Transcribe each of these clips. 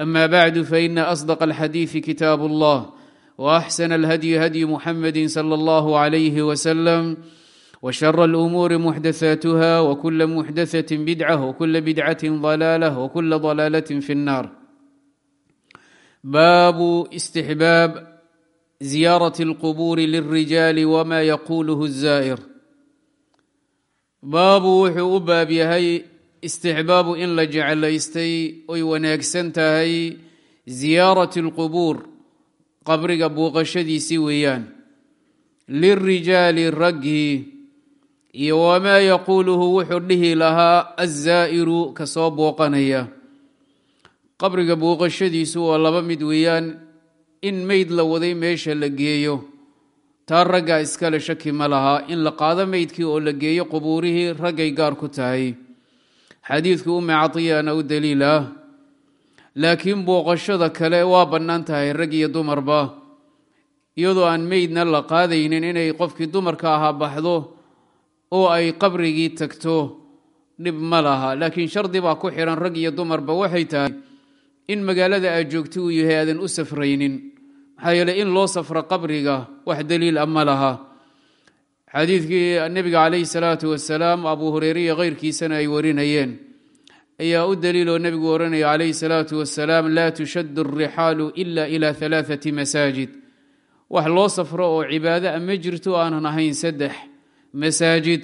أما بعد فإن أصدق الحديث كتاب الله وأحسن الهدي هدي محمد صلى الله عليه وسلم وشر الأمور محدثاتها وكل محدثة بدعة وكل بدعة ضلالة وكل ضلالة في النار باب استحباب زيارة القبور للرجال وما يقوله الزائر baabu wuxuu u baab istixbaabu in la jeclaystay oy wanaagsan tahay ziyaarati alqubuur qabriga buuqashadiisii weeyaan. Lilrijaali raggii iyo wamaa yaquuluhu wuxuu dhihi lahaa azaa'iru ka soo booqanaya qabriga buuqashadiisu waa laba mid weeyaan in meyd la waday meesha la geeyo. Taa raggaa iskale shaki ma laha in la qaado meydkii oo la geeyo qubuurihii raggay gaar ku tahay xadiidku umme cadiyana u daliil ah. Laakiin booqashada kale waa bannaan tahay rag iyo dumarba iyadoo aan meydna la qaadaynin inay qofkii dumarka ahaa baxdo oo ay qabrigii tagto dhib ma laha. Laakiin shardi baa ku xihan rag iyo dumarba waxay tahay in magaalada aad joogto uu yahay aadan u safraynin. Maxaa yeele in loo safro qabriga wax daliil a ma laha xadiidkii nebiga calayhi salaatu wasalaam abuu hureyre iyo keyrkiisana ay warinayeen. Ayaa u daliiloo nebigu oranaya calayhi salaatu wasalaam laa tushaddu alrixaalu ila ila halaathati masaajid. Wax loo safro oo cibaado a ma jirto aanan ahayn saddex masaajid.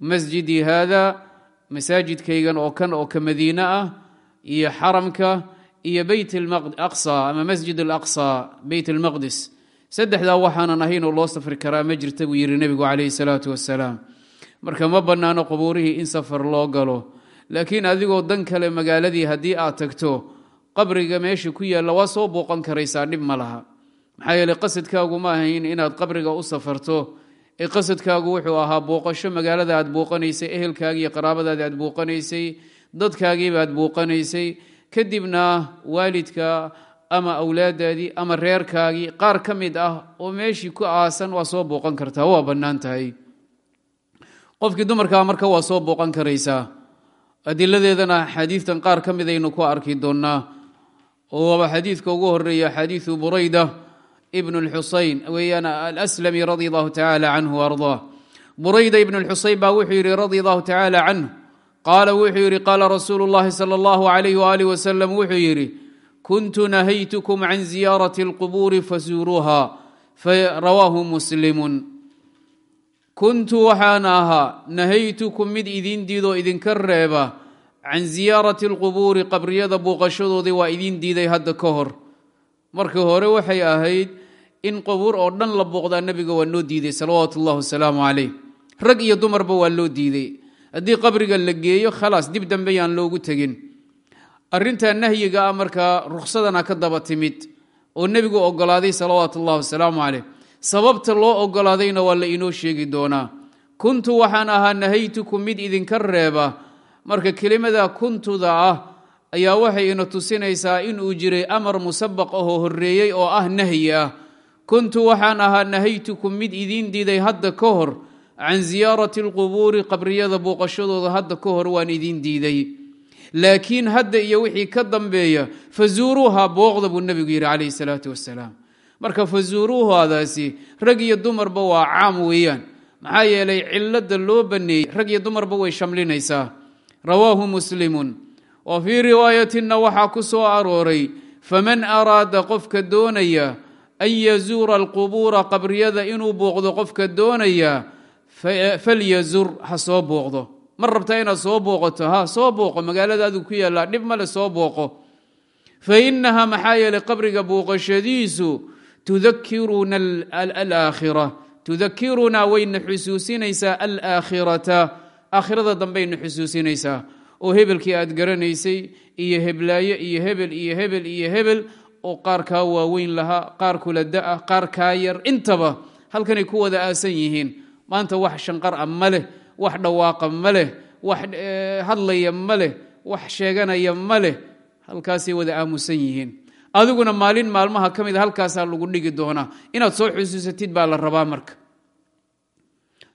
Masjidii haada masaajidkaygan oo kan oo ka madiine ah iyo xaramka iyo beyt aqsa ama masjid alaqsa beyt almaqdis saddexdaa waxaanan ahayn oo loo safri karaa ma jirta buu yidhi nebigu calayhi salaatu wasalaam marka ma bannaano qubuurihii in safar loo galo laakiin adigoo dan kale magaaladii haddii aad tagto qabriga meesha ku yaalla waa soo booqan karaysaa dhib ma laha. Maxaa yeele qasadkaagu ma ahayn inaad qabriga u safarto. Ee qasadkaagu wuxuu ahaa booqasho magaalada aad booqanaysay ehelkaagii iyo qaraabadaadi aad booqanaysay dadkaagiiba aad booqanaysay kadibna waalidka ama awlaadaadii ama reerkaagii qaar ka mid ah oo meeshii ku aasan waa soo booqan kartaa waa bannaan tahay. Qofkii dumarkaa marka waa soo booqan karaysaa adiladeedana xadiidtan qaar ka mid aynu ku arki doonnaa oo waaba xadiidka ugu horreeya xadiidu burayda ibn lxusayn weeyaan alslami radi allahu tacaala canhu ardaa burayda ibn lxusayn baa wuxuu yidhi radi allahu tacaala canhu qaala wuxuu yidhi qaala rasuulu llahi sala allahu alayh waalih wasalam wuxuu yidhi kuntu nahaytukum can ziyaarati alqubuuri fasuuruuha rawaahu muslimun. Kuntu waxaan ahaa nahaytukum mid idin diidoo idinka reeba. Can ziyaarati alqubuuri qabriyada buuqashadoodii waa idin diiday hadda ka hor. Markii hore waxay ahayd in qubuur oo dhan la booqdaa nebiga waa noo diiday salawaatu ullahi wasalaamu calayh. Rag iyo dumarba waa loo diiday. Haddii qabriga la geeyo khalaas dib dambe loogu tegin arrintaa nahyiga ah markaa ruksadana ka daba timid oo nebigu ogolaaday salawaatu ullahi wasalaamu caleyh sababta loo ogolaadayna waa la inoo sheegi doonaa. Kuntu waxaan ahaa nahaytukum mid idinka reeba. Marka kelimada kuntuda ah ayaa waxay ina tusinaysaa inuu jiray amar musabaq ahoo horreeyey oo ah nahyi ah. Kuntu waxaan ahaa nahaytukum mid idiin diiday hadda ka hor. Can ziyaarati alqubuuri qabriyada booqashadooda hadda ka hor waan idiin diiday laakiin hadda iyo wixii ka dambeeya fazuuruuha booqda buu nebigu yidhi calayhi salaatu wasalaam marka fazuuruuhadaasi rag iyo dumarba waa caam weeyaan. Maxaa yeelay cilada loo baneeyey rag iyo dumarba way shamlinaysaa. Rawaahu muslimun. Wa fii riwaayatinna waxaa ku soo arooray faman araada qofka doonaya an yazuura alqubuura qabriyada inuu booqdo qofka doonaya falyazur ha soo booqdo ma rabtaa inaad soo booqato? Ha soo booqo. Magaalada ku yaallaa. Dhib male soo booqo. Fa inaha maxaa yeelay qabriga booqashadiisu tudakiruna alaakhira tudakirunaa wayna xusuusinaysaa alaakhirata aakhirada dambayna xusuusinaysaa. Oo hebelkii aad garanaysay iyo heblaayo iyo hebel iyo hebel iyo hebel oo qaar kaa waaweyn lahaa qaar kula da'ah qaar kaa yar. Intaba halkanay ku wada aasan yihiin. Maanta wax shanqar a ma leh wax dhawaaqa ma leh wax hadlaya ma leh wax sheeganaya ma leh halkaasay wada aamusan yihiin. Adiguna maalin maalmaha ka mid a halkaasaa lagu dhigi doonaa. Inaad soo xusuusatid baa la rabaa marka.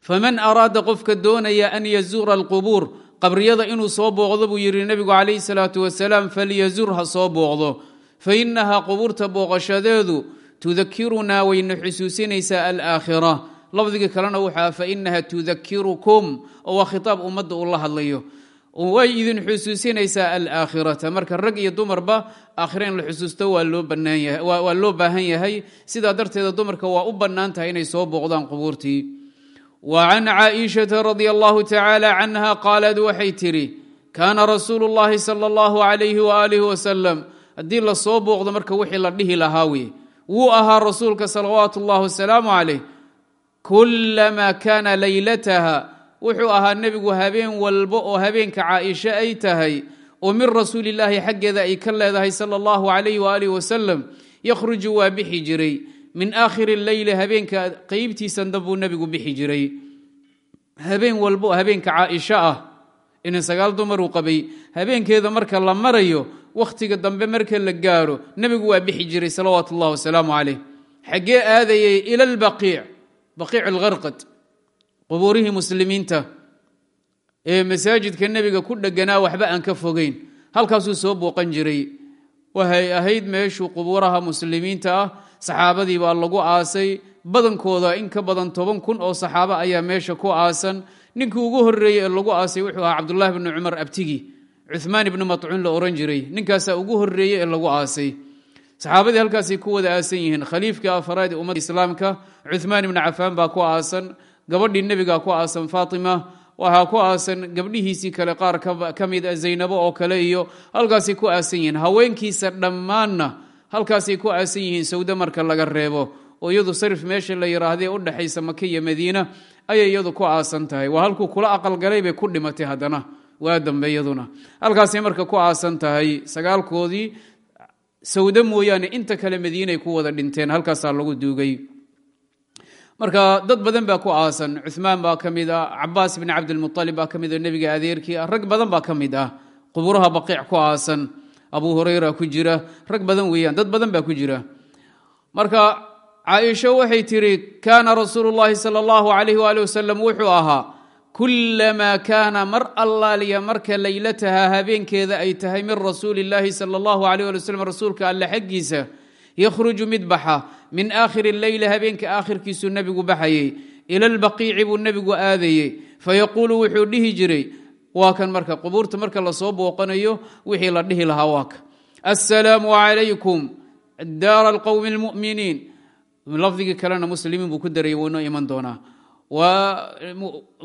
Faman araada qofka doonaya an yazuura alqubuur qabriyada inuu soo booqdo buu yidhi nebigu calayhi salaatu wasalaam falyazur ha soo booqdo. Fa inahaa qubuurta booqashadeedu tudakirunaa wayna xusuusinaysaa alaakhira lafdiga kalena wuxua fa inaha tudakirukum oo waa khitaab ummadda uu la hadlayo. Way idin xusuusinaysaa alaakhirata. Marka rag iyo dumarba aakhira la xusuusto waa loo baahan yahay. Sidaa darteeda dumarka waa u bannaan tahay inay soo booqdaan qubuurtii. Wa can caaishata radia allahu tacaala canha qaalad waxay tidhi kaana rasuulu llahi sala allahu alayhi waaalih wasalam haddii la soo booqdo marka wixii la dhihi lahaa weye wuu kulamaa kaana laylataha. Wuxuu ahaa nebigu habeen walba oo habeenka caaisha ay tahay. Oo min rasuulillaahi xaggeeda ay ka leedahay sala allahu calayh waaalih wasalam yakhruju waa bixi jiray. Min aakhiri leyli habeenka qeybtiisan dambuu nebigu bixi jiray. Habeen walba habeenka caaisha ah. Inin sagaal dumaruu qabay. Habeenkeeda marka la marayo wakhtiga dambe marka la gaaro nebigu waa bixi jiray salawaatu ullahi wasalaamu calayh xaggee aadayay ila albaqiic baqiic algarqad qubuurihii muslimiinta ee masaajidka nebiga ku dheganaa waxba aan ka fogeyn. Halkaasuu soo booqan jiray. Waxay ahayd meeshuu qubuuraha muslimiinta ah saxaabadii baa lagu aasay. Badankooda in ka badan toban kun oo saxaabo ayaa meesha ku aasan. Ninkii ugu horreeyey ee lagu aasay wuxuu ahaa cabdullahi bni cumar abtigi. Cuhmaan ibni matcuun la ohan jiray. Ninkaasaa ugu horreeyey ee lagu aasay saxaabadii halkaasay ku wada aasan yihiin. Khaliifkii afaraad ee ummadda islaamka cuhmaan ibni cafaan baa ku aasan gabadhii nebiga ku aasan faatima waxaa ku aasan gabdhihiisii kale qaar ka mid a zaynabo oo kale iyo halkaasay ku aasan yihiin. Haweenkiisa dhammaanna halkaasay ku aasan yihiin sawde marka laga reebo oo iyadu sarif meesha la yidhaahdee u dhexaysa maka iyo madiina ayay iyadu ku aasan tahay. Waa halkuu kula aqalgalay bay ku dhimatay haddana. Waa dambe iyaduna. Halkaasay marka ku aasan tahay sagaalkoodii sawde mooyaane inta kale madiinay ku wada dhinteen halkaasaa lagu duugay marka dad badan baa ku aasan. Cumaan baa ka mid ah cabaas bni cabdilmualib baa ka mid ah nebiga adeerkii ah. Rag badan baa ka mid ah. Quburaha baqiic ku aasan. Abu hurayra ku jira. Rag badan weeyaan dad badan baa ku jira. Marka caaisho waxay tiri kaana rasuulu llahi sala allahu alayh waali wasalam wuxuu ahaa kulamaa kaana mar allaaliya marka leylataha habeenkeeda ay tahay min rasuuli illaahi sala allahu alayh ali wasalam rasuulka alle xaggiisa yakhruju mid baxa min aakhiri leyli habeenka aakhirkiisuu nebigu baxayey ila lbaqiici buu nebigu aadayey fayaquulu wuxuu dhihi jiray waa kan marka qubuurta marka la soo booqanayo wixii la dhihi lahaa waa ka assalaamu calaykum daara alqowmi almu'miniin lafdigii kalena muslimiin buu ku darayay wuu inoo iman doonaa waa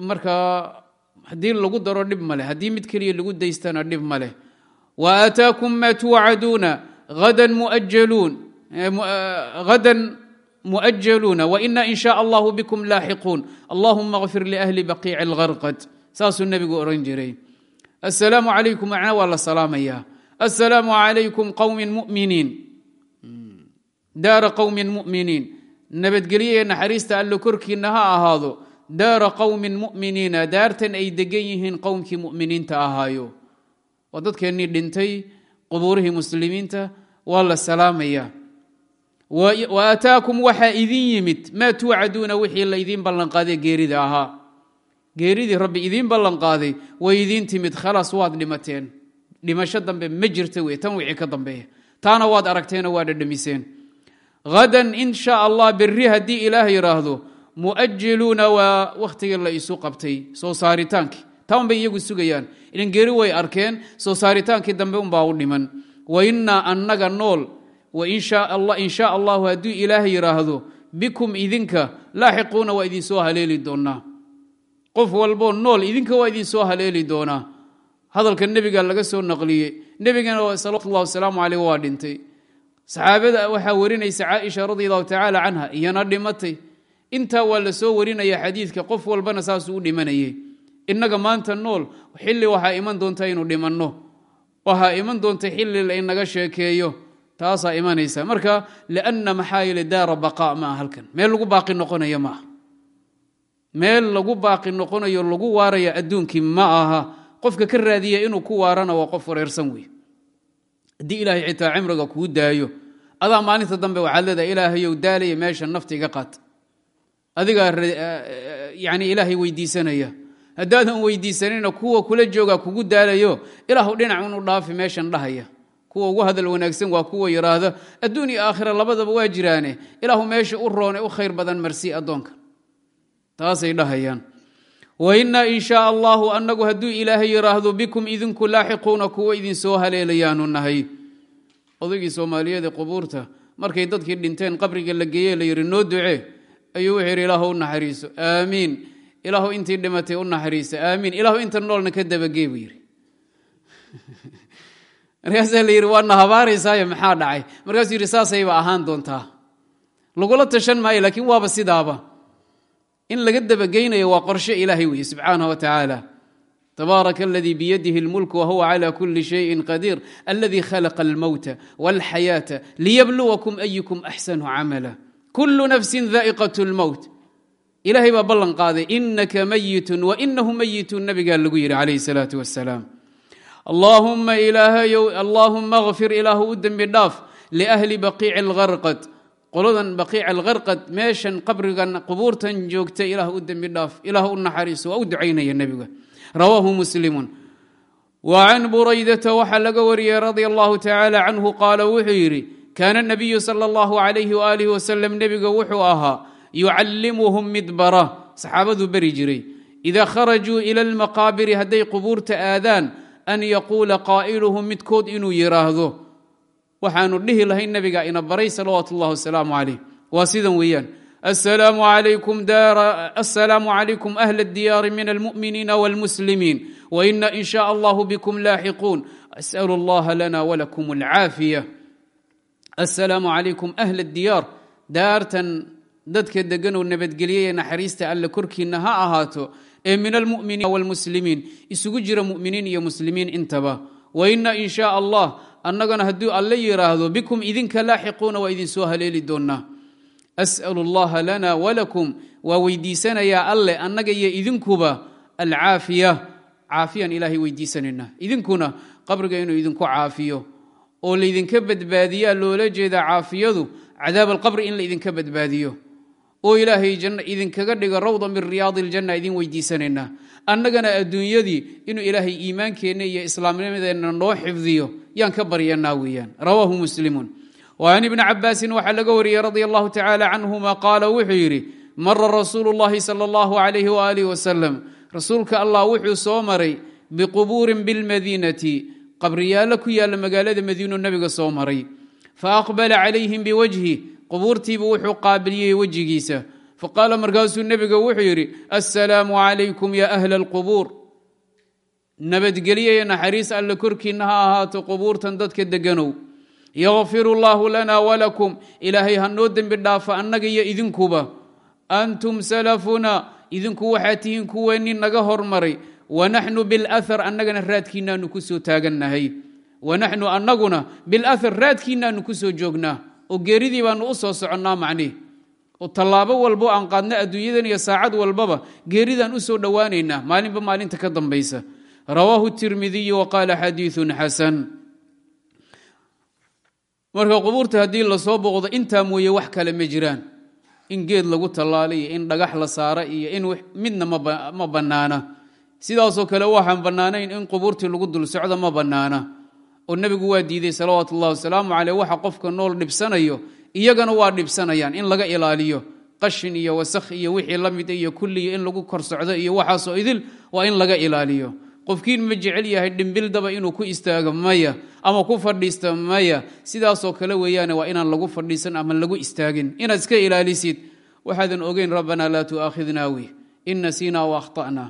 markaa haddii lagu daro dhib ma leh haddii mid keliya lagu daystana dhib ma leh wa aataakum maa tuwacaduuna hadan muajaluun غدا مؤجلون وإنا إن شاء الله بكم لاحقون اللهم اغفر لأهل بقيع الغرقد saasuu nebigu oran jiray السلام عليكم macna waa la salaamaya السلام عليكم qوم مؤمiniin daara qوم nabadgelyo ee naxariista allo korkiinna ha ahaado daara qowmin mu'miniina daartan ay degan yihiin qowmkii mu'miniinta ahaayo. Waa dadkeennii dhintay qubuurihii muslimiinta waa la salaamayaa wa aataakum waxaa idin yimid maa tuucaduuna wixii laydin ballanqaaday geerida ahaa geeridii rabbi idiin ballanqaaday way idiin timid khalaas waad dhimateen. Dhimasho dambe ma jirta wey tan wixii ka dambeeya. Taana waad aragteenoo waa dhadhamiseen hadan in sha allah berri haddii ilaah yidhaahdo mu'ajiluuna waa wakhtigii la isu qabtay soo saaritaankii taa unbay iyagu sugayaan ilan geeri way arkeen soo saaritaankii dambe unbaa u dhiman wainaa annaga nool in shaa allahu hadduu ilaahay yidhaahdo bikum idinka laaxiquuna waa idin soo haleeli doonaa qof walboo nool idinka waa idin soo haleeli doonaa hadalka nebiga laga soo naqliyey nebigana salawatullah wasalaamu caleyh waa dhintay saxaabada waxaa warinaysa caaisha radi allahu tacaala canha iyana dhimatay. Intaa waa la soo warinaya xadiidka qof walbana saasuu u dhimanayay. Innaga maanta nool xilli waxaa iman doonta inuu dhimanno. Waxaa iman doonta xilli lainaga sheekeeyo. Taasaa imanaysa marka lianna maxaa yeele daara baqaa ma aha halkan. Meel lagu baaqi noqonayo ma aha meel lagu baaqi noqonayo lagu waaraya adduunkii ma aha qofka ka raadiya inuu ku waarana waa qof wareersan wey haddii ilaahay xitaa cimriga kuu daayo adaa maalinta dambe waxaad leedahay ilaahayow daalaya meesha nafta iga qaat adigaa yani ilaahay weydiisanaya. Haddaadan weydiisanina kuwa kula jooga kugu daalayo ilaahu dhinac unu dhaafi meeshan dhahaya. Kuwa ugu hadal wanaagsan waa kuwa yidhaahda adduun iyo aakhira labadaba waa jiraane. Ilaahu meesha u roone u khayr badan marsi addoonka. Taasay dhahayaan. Wainaa in shaa allahu annagu hadduu ilaahay yidhaahdo bikum idinku laaxiquuna kuwa idin soo haleelayaanu nahay odaygii soomaaliyeed ee qubuurta markay dadkii dhinteen qabriga la geeye la yidhi noo ducee ayuu wuxuu yidhi ilaahu u naxariiso. Aamiin. Ilaahu intii dhimatay u naxariisa. Aamiin. Ilaahu inta noolna ka dabagee buu yidhi. Markaasaa la yidhi waadna habaaraysaayo maxaa dhacay? Markaasuu yidhi saasayba ahaan doontaa. Lagula tashan maayo laakiin waaba sidaaba. In laga dabageynayo waa qorshe ilaahay weeye subxaanah wa tacaala tabaaraka aladii biyadihi اlmulk wahuwa clى kuli shayin qadiir aladii khalaqa almowta wاlxayaata liyabluwakum ayukum axsanu camala kulu nafsi daa'iqaة اlmowt ilaahay baa ballan qaaday inaka mayitun wainahu mayitun nabigaa lagu yidhi calayh الsalaaةu wasalaam allaahuma ilaahayow allaahuma kfir ilaahu u dembi dhaaf liahli baqiici اlgarqad qoladan baqiic algarqad meeshan qabrigan qubuurtan joogta ilaah u dembi dhaaf ilaah u naxariiso waa u ducaynaya nebiga rawaahu muslimun. Wa can buraydata waxaa laga wariyey radia allahu tacaala canhu qaala wuxuu yidhi kaana nabiyu sala allahu alayhi waaalih wasalam nebiga wuxuu ahaa yucallimuhum mid bara saxaabaduu beri jiray idaa kharajuu ila almaqaabiri hadday qubuurta aadaan an yaquula qaa'iluhum midkood inuu yidhaahdo waxaanu dhihi lahayn nabiga ina baray salawaatu ullahi wasalaamu calayh waa sidan weeyaan asalaamu calaykum ahla diyaari min almu'miniina wاlmuslimiin waina in sha allahu bikum laaxiquun as'alu allaha lana walakum alcaafiya asalaamu calaykum ahla diyaar daartan dadka deganoo nabadgelyaye naxariista alle korkiinna ha ahaato ee min almu'miniina wاlmuslimiin isugu jira mu'miniin iyo muslimiin intaba waina in sha allah annagana hadduu alle yidhaahdo bikum idinka laaxiquuna waa idin soo haleeli doonnaa as'alu allaha lana walakum waa weydiisanayaa alle annaga iyo idinkuba alcaafiya. Caafiyaan ilaahay weydiisanaynaa idinkuna qabriga inuu idinku caafiyo. Oo laydinka badbaadiyaa loola jeedaa caafiyadu cadaab alqabri in laydinka badbaadiyo. Oo ilaahay janna idinkaga dhigo rawda min riyaadi iljanna idin weydiisanaynaa annagana adduunyadii inuu ilaahay iimaankeenna iyo islaamnimadeenna noo xifdiyo yaan ka baryanaa weeyaan. Rawaahu muslimuun an ibni cabaasin waxaa laga wariyey radi allahu tacaala canhuma qaala wuxuu yidhi mara rasuulu llahi sal allahu alayh waalih wasalam rasuulka allah wuxuu soo maray biqubuurin bilmadiinati qabriyaallo ku yaalla magaalada madiinu nebiga soo maray faaqbala calayhim biwajhi qubuurtiibu wuxuu qaabiliyey wejigiisa faqaala markaasuu nebiga wuxuu yidhi assalaamu calaykum ya ahla alqubuur nabadgelyo iyo naxariis alle korkiinna ha ahaato qubuurtan dadka deganow yakfir اllahu lana wlakum ilaahay ha noo dembi dhaafa annaga iyo idinkuba antum salafuna idinku waxaa tihiin kuweenii naga hormaray wanaxnu biاlأhar annagana raadkiinaanu ku soo taagannahay wanaxnu annaguna biاlأhar raadkiinaanu ku soo joognaa oo geeridii baanu u soo soconnaa macnih oo tallaabo walbo aan qaadna adduunyadan iyo saacad walbaba geeridaan u soo dhowaanaynaa maalinba maalinta ka dambaysa rawaahu الtirmidiyu waqaala xadiiثu xasan marka qubuurta haddii la soo boqdo intaa mooye wax kale ma jiraan. In geed lagu tallaala iyo in dhagax la saara iyo in midna ma bannaana. Sidaasoo kale waxaan bannaanayn in qubuurtii lagu dul socdo ma bannaana. Oo nebigu waa diiday salawaatu ullahi wasalaamu caleyh waxa qofka nool dhibsanayo iyagana waa dhibsanayaan in laga ilaaliyo. Qashin iyo wasakh iyo wixii la mid iyo kulliya in lagu kor socdo iyo waxaasoo idil waa in laga ilaaliyo qofkiin ma jecel yahay dhimbildaba inuu ku istaago maya ama ku fadhiista maya. Sidaasoo kale weeyaane waa inaan lagu fadhiisan ama lagu istaagin. Inaad iska ilaalisid waxaadan ogeyn rabbanaa laa tu'aakhidnaa wi in nasiinaa wa akhta'naa.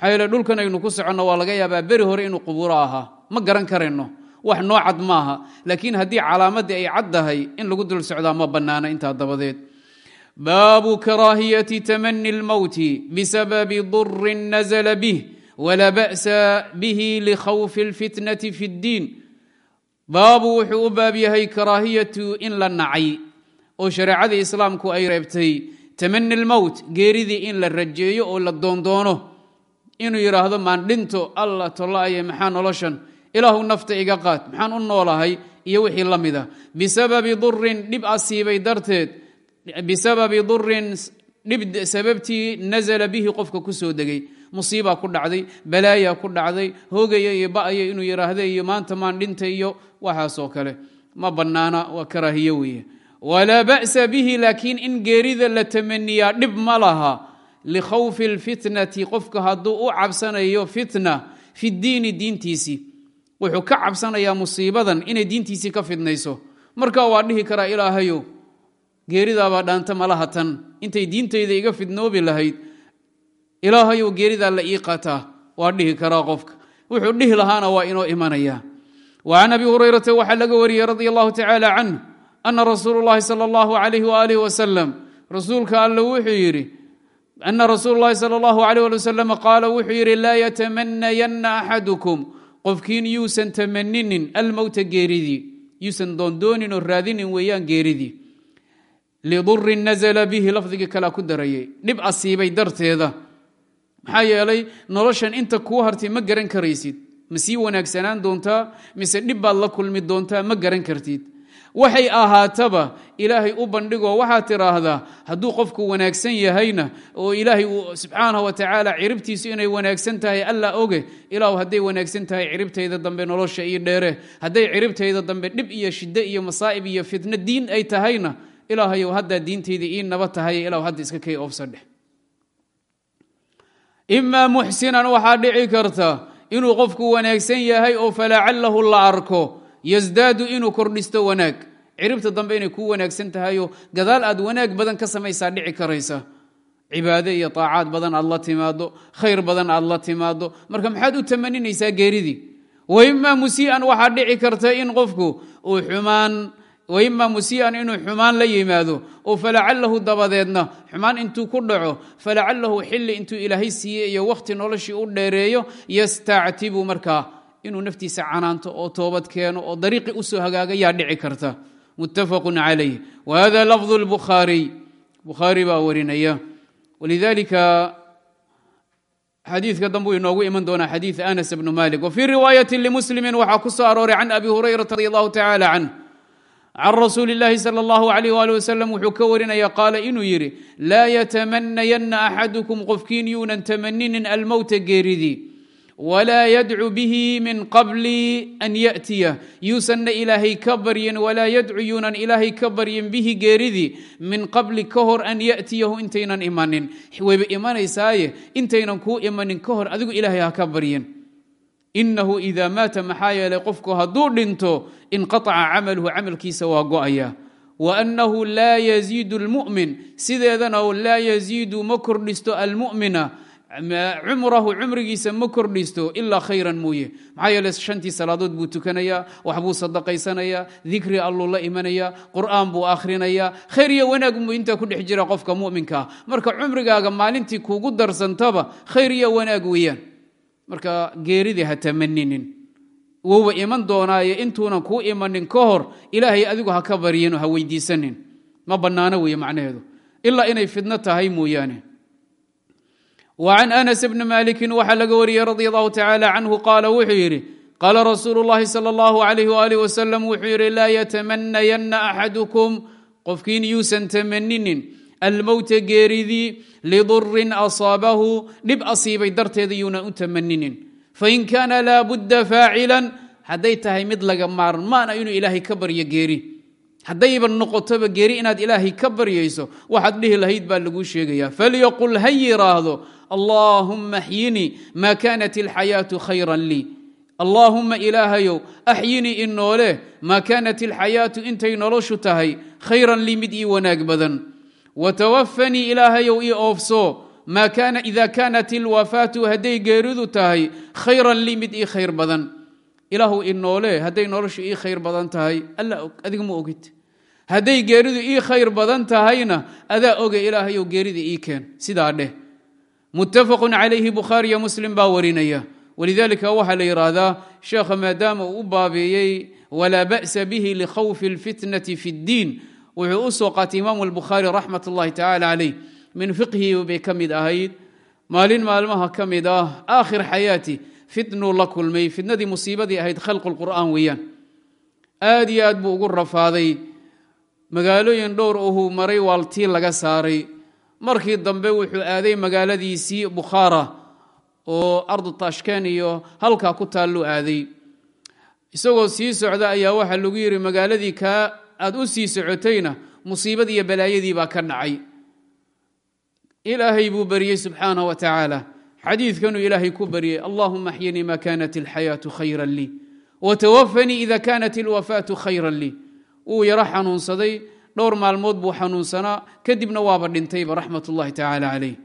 Dhulkan aynu ku soconno waa laga yaabaa beri hore inuu qubuuro ahaa. Ma garan karayno wax noo cad maaha laakiin haddii calaamaddii ay caddahay in lagu dul socdaa ma bannaana intaa dabadeed. Baabu karaahiyati tamani اlmowti bisababi durin nazla bih wlaa ba'sa bihi likhawfi اlfitnati fi اddiin baabu wuxuu u baab yahay karaahiyatu in la nacay oo shareecadii islaamku ay reebtay tamani lmowt geeridii in la rajeeyo oo la doondoono inuu yidhaahdo maan dhinto alla tolaaya maxaa noloshan ilaahu nafta iga qaad maxaan u noolahay iyo wixii la mida bisababi durin dhib asiibay darteed bisababi durin sababtii nazla bihi qofka ku degay musiibaa ku dhacday balaayaa ku dhacday hoogaya iyo ba'aya inuu yidhaahda iyo maanta maan dhinta iyo waxaasoo kale. Ma bannaana waa karaahiyo weeye. Walaa ba'sa bihi laakiin in geerida la tamaniyaa dhib ma laha. Likhawfi اlfitnati qofka hadduu u cabsanayo fitna fi diini diintiisii wuxuu ka cabsanayaa musiibadan inay diintiisii ka fidnayso marka waa dhihi karaa ilaahayo geeridaabaa dhaanta malaha tan. Intay diintayda iga fidnoobi lahayd ilaahayow geeridaa la ii qataa waa dhihi karaa qofka. Wuxuu dhihi lahaana waa inoo imanaya. Wa can abi hurayrata waxaa laga wariyey radi allahu tacaala canh ana rasuulu llahi sala allahu alayh waalih wasalam rasuulka alle wuxuu yidhi ana rasuul lahi sal اllahu alيh ali wasalam qaala wuxuu yidhi laa yatamanayanna axadukum qofkiin yuusan tamaninin almowta geeridii yuusan doondoonin oo raadinin weeyaan geeridii lidurin nazla bihi lafdigii kalea ku darayay. Dhib asiibay darteeda maxaa yeelay noloshan inta kuu hartay ma garan karaysid. Ma sii wanaagsanaan doontaa? Mise dhib baad la kulmi doontaa? Ma garan kartid. Waxay ahaataba ilaahay u bandhigoo waxaad tidhaahdaa hadduu qofku wanaagsan yahayna oo ilaahay uu subxaanah wa ciribtiisu inay wanaagsan tahay alla oge ilaahu hadday wanaagsan tahay ciribtayda dambe nolosha iyo dheere. Hadday ciribtayda dambe dhib iyo shiddo iyo masaa'ib iyo fitno diin ay tahayna ilaahayow haddaa diintayda ii naba tahay ilahu hadda iska kay oofsadheh imaa muxsinan waxaa dhici karta inuu qofku wanaagsan yahay oo falacalahu la arko. Yasdaadu inuu kordhisto wanaag. Ciribta dambe inay kuu wanaagsan tahayoo gadaal aad wanaag badan ka samaysaa dhici karaysa. Cibaade iyo taacaad badan aad la timaado khayr badan aad la timaado marka maxaad u tamaninaysaa geeridii waimaa musii'an waxaa dhici karta in qofku uu xumaan waimaa musii'an inuu xumaan la yimaado oo falacalahu dabadeedna xumaan intuu ku dhaco falacalahu xilli intuu ilaahay siiye iyo wakhti noloshii u dheereeyo yastactibu markaa inuu naftiisa canaanto oo toobad keeno oo dariiqi u soo hagaaga yaa dhici karta. Muttafaqun calayh. Wa hada lafdu lbukhaariy bukhaari baa warinaya. Walidalika xadiidka dambuu inoogu iman doonaa xadiid anas bnu malik. Wa fii riwaayati limuslimi waxaa ku soo arooray can abi hurayrata radi allahu tacala canh can rasuuli اlaahi sal اllahu alayh ali waslm wuxuu ka warinaya qaala inuu yidhi laa yatamanayana axadukum qofkiin yuunan tamaninin almowta geeridii walaa yadcu bihi min qabli an yatiya yuusanna ilaahay ka baryin walaa yadcu yuunan ilaahay ka baryin bihi geeridii min qabli ka hor an yatiyahu intaynan imanin wayba imanaysaaye intaynan kuu imanin ka hor adigu ilaahay ha ka baryin inahu ida maata maxaa yeelay qofku hadduu dhinto inqaطca camaluhu camalkiisa waa go'aya. Waanahu laa yaziidu اlmu'min sideedana laa yaziidu ma kordhisto almu'mina. Cumrahu cumrigiisa ma kordhisto ilaa khayran mooye. Maxaa yeele shantii salaadood buu tukanayaa waxbuu sadaqaysanayaa dikri alluu la imanayaa qur'aan buu akhrinayaa khayr iyo wanaag buu intaa ku dhex jira qofka mu'minkaa marka cumrigaaga maalintii kuugu darsantaba khayr iyo wanaag weeyaan marka geeridii ha tamaninin wouba iman doonaayo intuunan kuu imanin ka hor ilaahay adigu ha ka baryin oo ha weydiisanin. Ma bannaano weeye macnaheedu. Ilaa inay fidno tahay mooyaane. Wa can anas bni maalikin waxaa laga wariyey radi allahu tacaala canhu qaala wuxuu yidhi qaala rasuulu llahi sal allahu alayh waalih wasalam wuxuu yidhi laa yatamanayana almowta geeridii lidurin asaabahu dhib asiibay darteeda yuunan u tamaninin fain kaana laa budda faacila hadday tahay mid laga maarmaana inuu ilaahay ka baryo geeri haddayba noqotoba geeri inaad ilaahay ka baryayso waxaad dhihi lahayd baa laguu sheegaya falyaqul ha yiraahdo allaahumma axyinii maa kaanat ilxayaatu khayran lii allaahumma ilaahayow axyinii in noole maa kaanat ilxayaatu intay noloshu tahay khayran lii wanaag badan watawafanii ilaahayow ii oofso ida kaanat ilwafaatu hadday geeridu tahay khayran lii mid ii khayr badan ilaahu i noole hadday noloshu ii khayr badan tahay alla adiga ma ogid hadday geeridu ii khayr badan tahayna adaa oga ilaahayow geerida ii keen sidaa dheh muttafaqun calayhi bukhaariyo muslim baa warinaya walidalika waxaa la yidhaahdaa sheekha maadaama uu u baabeeyey walaa ba'sa bihi likhawfi اlfitnati fi اddiin wuxuu u soo qaatay imaamu albukhaari raxmat اllahi tacala calayh min fiqhihi bay ka mid ahayd. Maalin maalmaha ka mid ah aakhir xayaati fitnuu la kulmay fitnadii musiibadii ahayd khalqu weeyaan. Aad iyo aad buu ugu rafaaday. Magaalooyin dhowr ohuu maray waaltii laga saaray. Markii dambe wuxuu aaday magaaladiisii bukhaara oo ardu tashken iyo halkaa ku taalluu aaday. Isagoo sii socda ayaa waxaa lagu yidhi magaaladii kaa aad u sii socotayna musiibadii iyo balaayadii baa ka dhacay ilaahay buu baryey subxaanah wa tacaala. Xadiidkanuu ilaahay ku baryey allahuma axyinii ma kanat ilxayaatu khayra lii watawafanii ida kanat ilwafaatu khayra lii wuu yaro xanuunsaday dhowr maalmood buu xanuunsanaa kadibna waaba dhintayba raxmat ullahi tacaala calayh.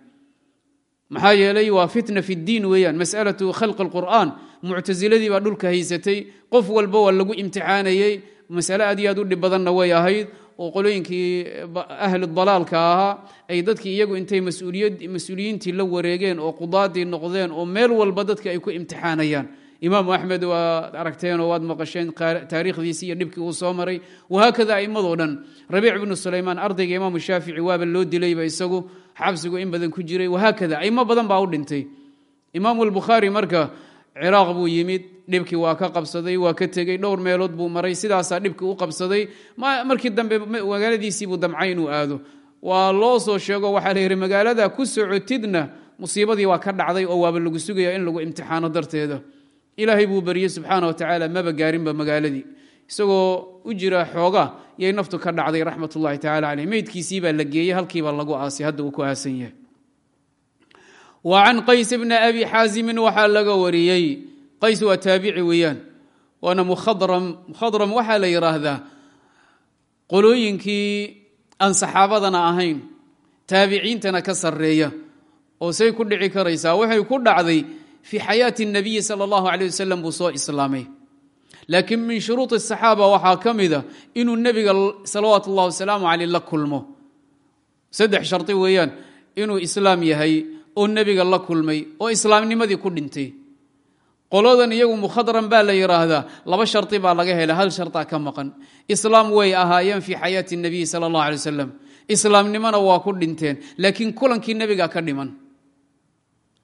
Maxaa yeelay waa fitna fi ddiin weeyaan masalatu khalqi alqur'aan muctasiladii baa dhulka haysatay qof walba waa lagu imtixaanayey masale aad iyo aad u dhib badanna way ahayd oo qolooyinkii ahlu dalaalka ahaa ay dadkii iyagu intay mas'uuliyiintii la wareegeen oo qudaadii noqdeen oo meel walba dadka ay ku imtixaanayaan. Imaamu axmed waad aragteenoo waad maqasheen taariikhdiisii iyo dhibkii uu soo maray. Wahaakada a'imadoo dhan rabiic bnu sulaymaan ardayga imaamu shaafici waaba loo dilayba isagu xabsigu in badan ku jiray. Wahaakada aimo badan baa u dhintay. Imaamu albukhaari marka ciraaq buu yimid dhibkii waa ka qabsaday waa ka tegey dhowr meelood buu maray sidaasaa dhibkii u qabsaday. Markii dambe magaaladiisiibuu damcay inuu aado. Waa loo soo sheego waxaa la yidhi magaalada ku socotidna musiibadii waa ka dhacday oo waaba lagu sugaya in lagu imtixaano darteeda ilaahay buu baryey subxaana wa tacaala maba gaarinba magaaladii. Isagoo u jira xooga yay naftu ka dhacday raxmat ullahi tacala caleyh. Meydkiisii baa la geeyey halkiibaa lagu aasay hadda uu ku aasan yahay wa can qays bni abi xaasimin waxaa laga wariyey qays waa taabici weeyaan waana mukhadram mukhadram waxaa la yidhaahdaa qolooyinkii aan saxaabadana ahayn taabiciintana ka sarreeya oo say ku dhici karaysaa waxay ku dhacday fii xayaati الnabiyi salى اllahu alيه wasalam buu soo islaamay laakiin min shuruuط الصaxaaba waxaa ka mida inuu nebiga salawaatu اllah wasalaamu aleyh la kulmo saddex shardi weeyaan inuu islaam yahay oo nabiga la kulmay oo islaamnimadii ku dhintay. Qoladan iyagu mukhadran baa la yidhaahdaa laba shari baa laga hela hal shartaa ka maqan. Islaam way ahaayeen fii xayaati nabiyi sal allah alay wasalam waa ku dhinteen laakiin kulankii nebiga ka dhiman.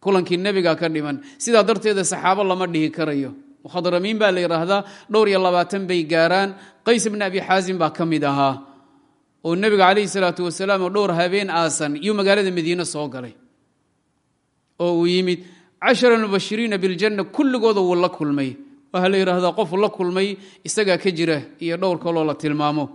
Kulankii nebigaa ka dhiman. Sidaa darteeda saxaabo lama dhihi karayo. Mukhadramiin baa la yidhaahdaa dhowr iyo labaatan bay gaaraan. Qays bni abi xaasin baa ka mid ahaa oo nebiga calayhi salaatu wasalaam oo dhowr habeen aasan iyuu magaalada madiine soo galay oo uu yimid cashara mubashiriina biljanna kulligooda wuu kulmay. Waxaa la yidhaahdaa qofu la kulmay isagaa ka jira iyo dhowr kaloo la tilmaamo.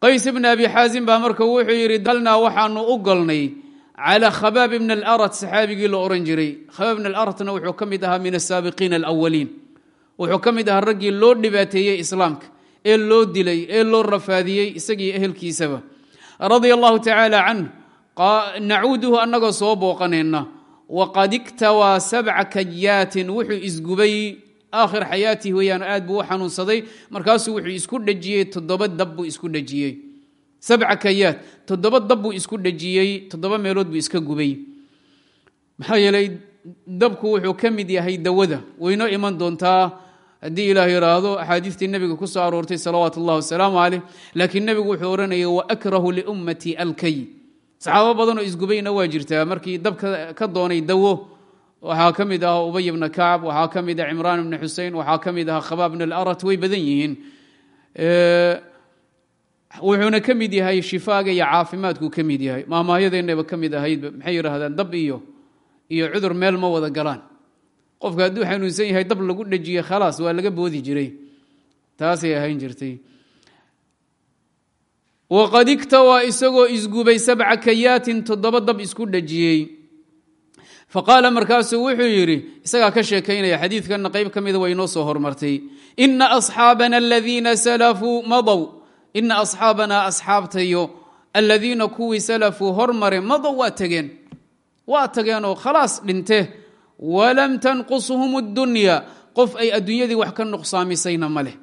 Qays bni abi xaasim baa marka wuxuu yidhi dalnaa waxaanu u golnay calى khabaab bn اlarat saxaabigii la oran jiray. Khabaab bn alaratna wuxuu ka mid ahaa min asaabiqiina alawaliin wuxuu ka mid loo dhibaateeyey islaamka ee loo dilay ee loo rafaadiyey isagii ehelkiisaba. Radia allahu tacaala canh nacuuduhu annagoo soo booqanayna waqad iktawaa sabca kayaatin wuxuu isgubay aakhir xayaatihi weeyaan aad buu u xanuunsaday markaasuu wuxuu isku dhejiyey toddoba dab buu isku dhejiyey sabca kayaad toddoba dab buu isku dhejiyey toddoba meelood buu iska gubay maxaa yeelay dabku wuxuu ka mid yahay dawada waynoo iman doontaa haddii ilaah yidhaahdo axaadiistii nebiga ku soo aroortay salawaatu ullahi wasalaamu caleyh laakiin nebigu wuxuu odhanaya waakrahu liummatii alkay saxaabo badanoo isgubayna waa jirtaa. Markii dabka ka doonay dawo waxaa ka mid ah ubay bna kacb waxaa ka mid ah cimraan bni xusein waxaa ka mid ah khabaab bn alarat way badan yihiin. Wuxuuna ka mid yahay shifaaga iyo caafimaadkuu ka mid yahay. Maamaahyadeenaba ka mid ahaydba maxay yidhaahdaan dab iyo iyo cudur meel ma wada galaan. Qofka hadduu xanuunsan yahay dab lagu dhejiye khalaas waa laga boodi jiray. Taasay ahayn jirtay waqad igtawaa isagoo isgubay sabca kayaatin toddoba dab isku dhajiyey faqaala markaasuu wuxuu yidhi isagaa ka sheekaynaya xadiidkanna qayb ka mida way inoo soo hormartay ina asxaabana aladiina salafuu madow ina asxaabanaa asxaabtayo aladiina kuwii salafuu hormare madow waa tegeen waa tageenoo khalaas dhinte walam tanqushum اdunya qof ay adduunyadii wax ka nuqsaamisayna ma leh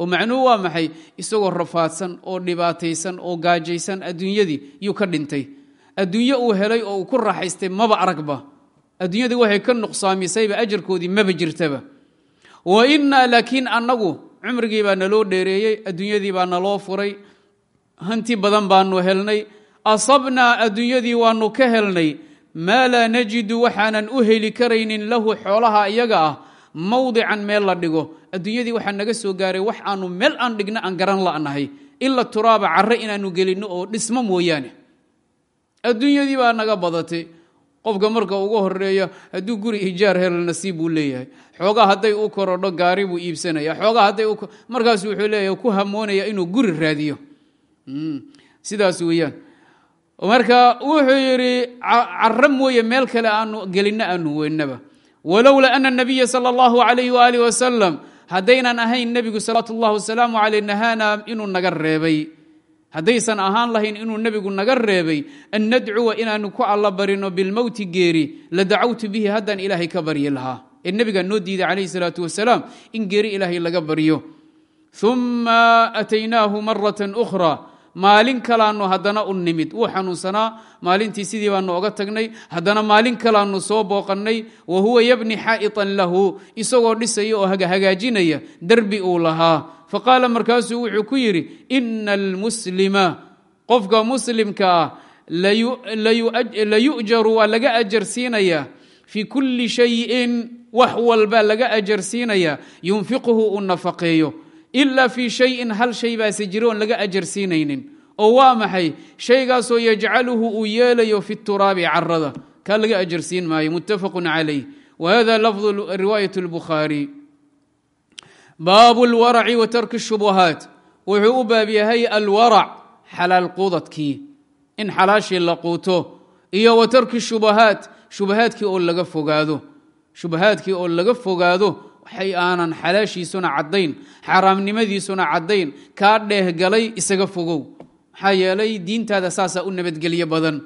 oo macnuhu waa maxay? Isagoo rafaadsan oo dhibaataysan oo gaajaysan adduunyadii yuu ka dhintay. Adduunye uu helay oo uu ku raaxaystay maba aragba. Adduunyadii waxay ka nuqsaamisayba ajarkoodii maba jirtaba. Wa innaa laakiin annagu cumrigii baa naloo dheereeyey adduunyadii baa naloo furay. Hanti badan baanu helnay. Asabnaa adduunyadii waanu ka helnay. Maa laa najidu waxaanan u heli karaynin lahu xoolaha iyaga ah mawdican meel la dhigo. Adduunyadii waxaa naga soo gaaray wax aanu meel aan dhigno aan garan la'nahay. Ila turaaba carre inaanu gelinno oo dhismo mooyaane. Adduunyadii baa naga badatay. Qofka marka ugu horreeya hadduu guri ijaar helo nasiib buu leeyahay. Xoogaa hadday u korodho gaari buu iibsanaya. Xoogaa hadday markaas wuxuu leeyahay ku hamoonaya inuu guri raadiyo. Sidaas weeyaan. Marka wuxuu yidhi carre mooye meel kale aanu gelinno aanu weynaba walowlaa ana nabiya sala allahu alayh waalih wasalam haddaynan ahayn nebigu salawaatu ullahi wasalaamu caleyh nahaana inuu naga reebay haddaysan ahaan lahayn inuu nebigu naga reebay an nadcuwa inaanu ku alla barino bilmowti geeri la dacawtu bihi haddaan ilaahay ka baryi lahaa ee nebigaa noo diiday calayhi salaatu wasalaam in geeri ilaahay laga baryo uma ataynaahu maratan ukhra maalin kalaanu haddana u nimid. Wuu xanuunsanaa maalintii sidii baanu oga tagnay haddana maalin kalaanu soo booqannay wa huwa yabni xaa'itan lahu isagoo dhisaya oo hagaajinaya derbi uu lahaa. Faqaala markaasuu wuxuu ku yidhi ina almuslima qofka muslimka ah layu'jaru waa laga ajar siinayaa fii kulli shayin wax walba laga ajar siinayaa yunfiquhu uu nafaqeeyo ila fii shayin hal shay baase jira oon laga ajar siinaynin. Oo waa maxay? Shaygaasoo yajcaluhu uu yeelayo fi turaabi carada kaa laga ajar siin maayo muttafaqu calayh. Wa hada lafdu riwaayat اlbukhaari baabu اlwaraci wa tarki shubuhaat. Wuxuu u baab alwarac xalaal quudadkii. In xalaashii la quuto iyo wa tarki shubahaat shubahaadkii oo laga fogaado waxay aanan xalaashiisuna caddayn xaaraamnimadiisuna caddayn kaa dheehgalay isaga fogow. Maxaa yeelay diintaada saasaa u nabadgelyo badan.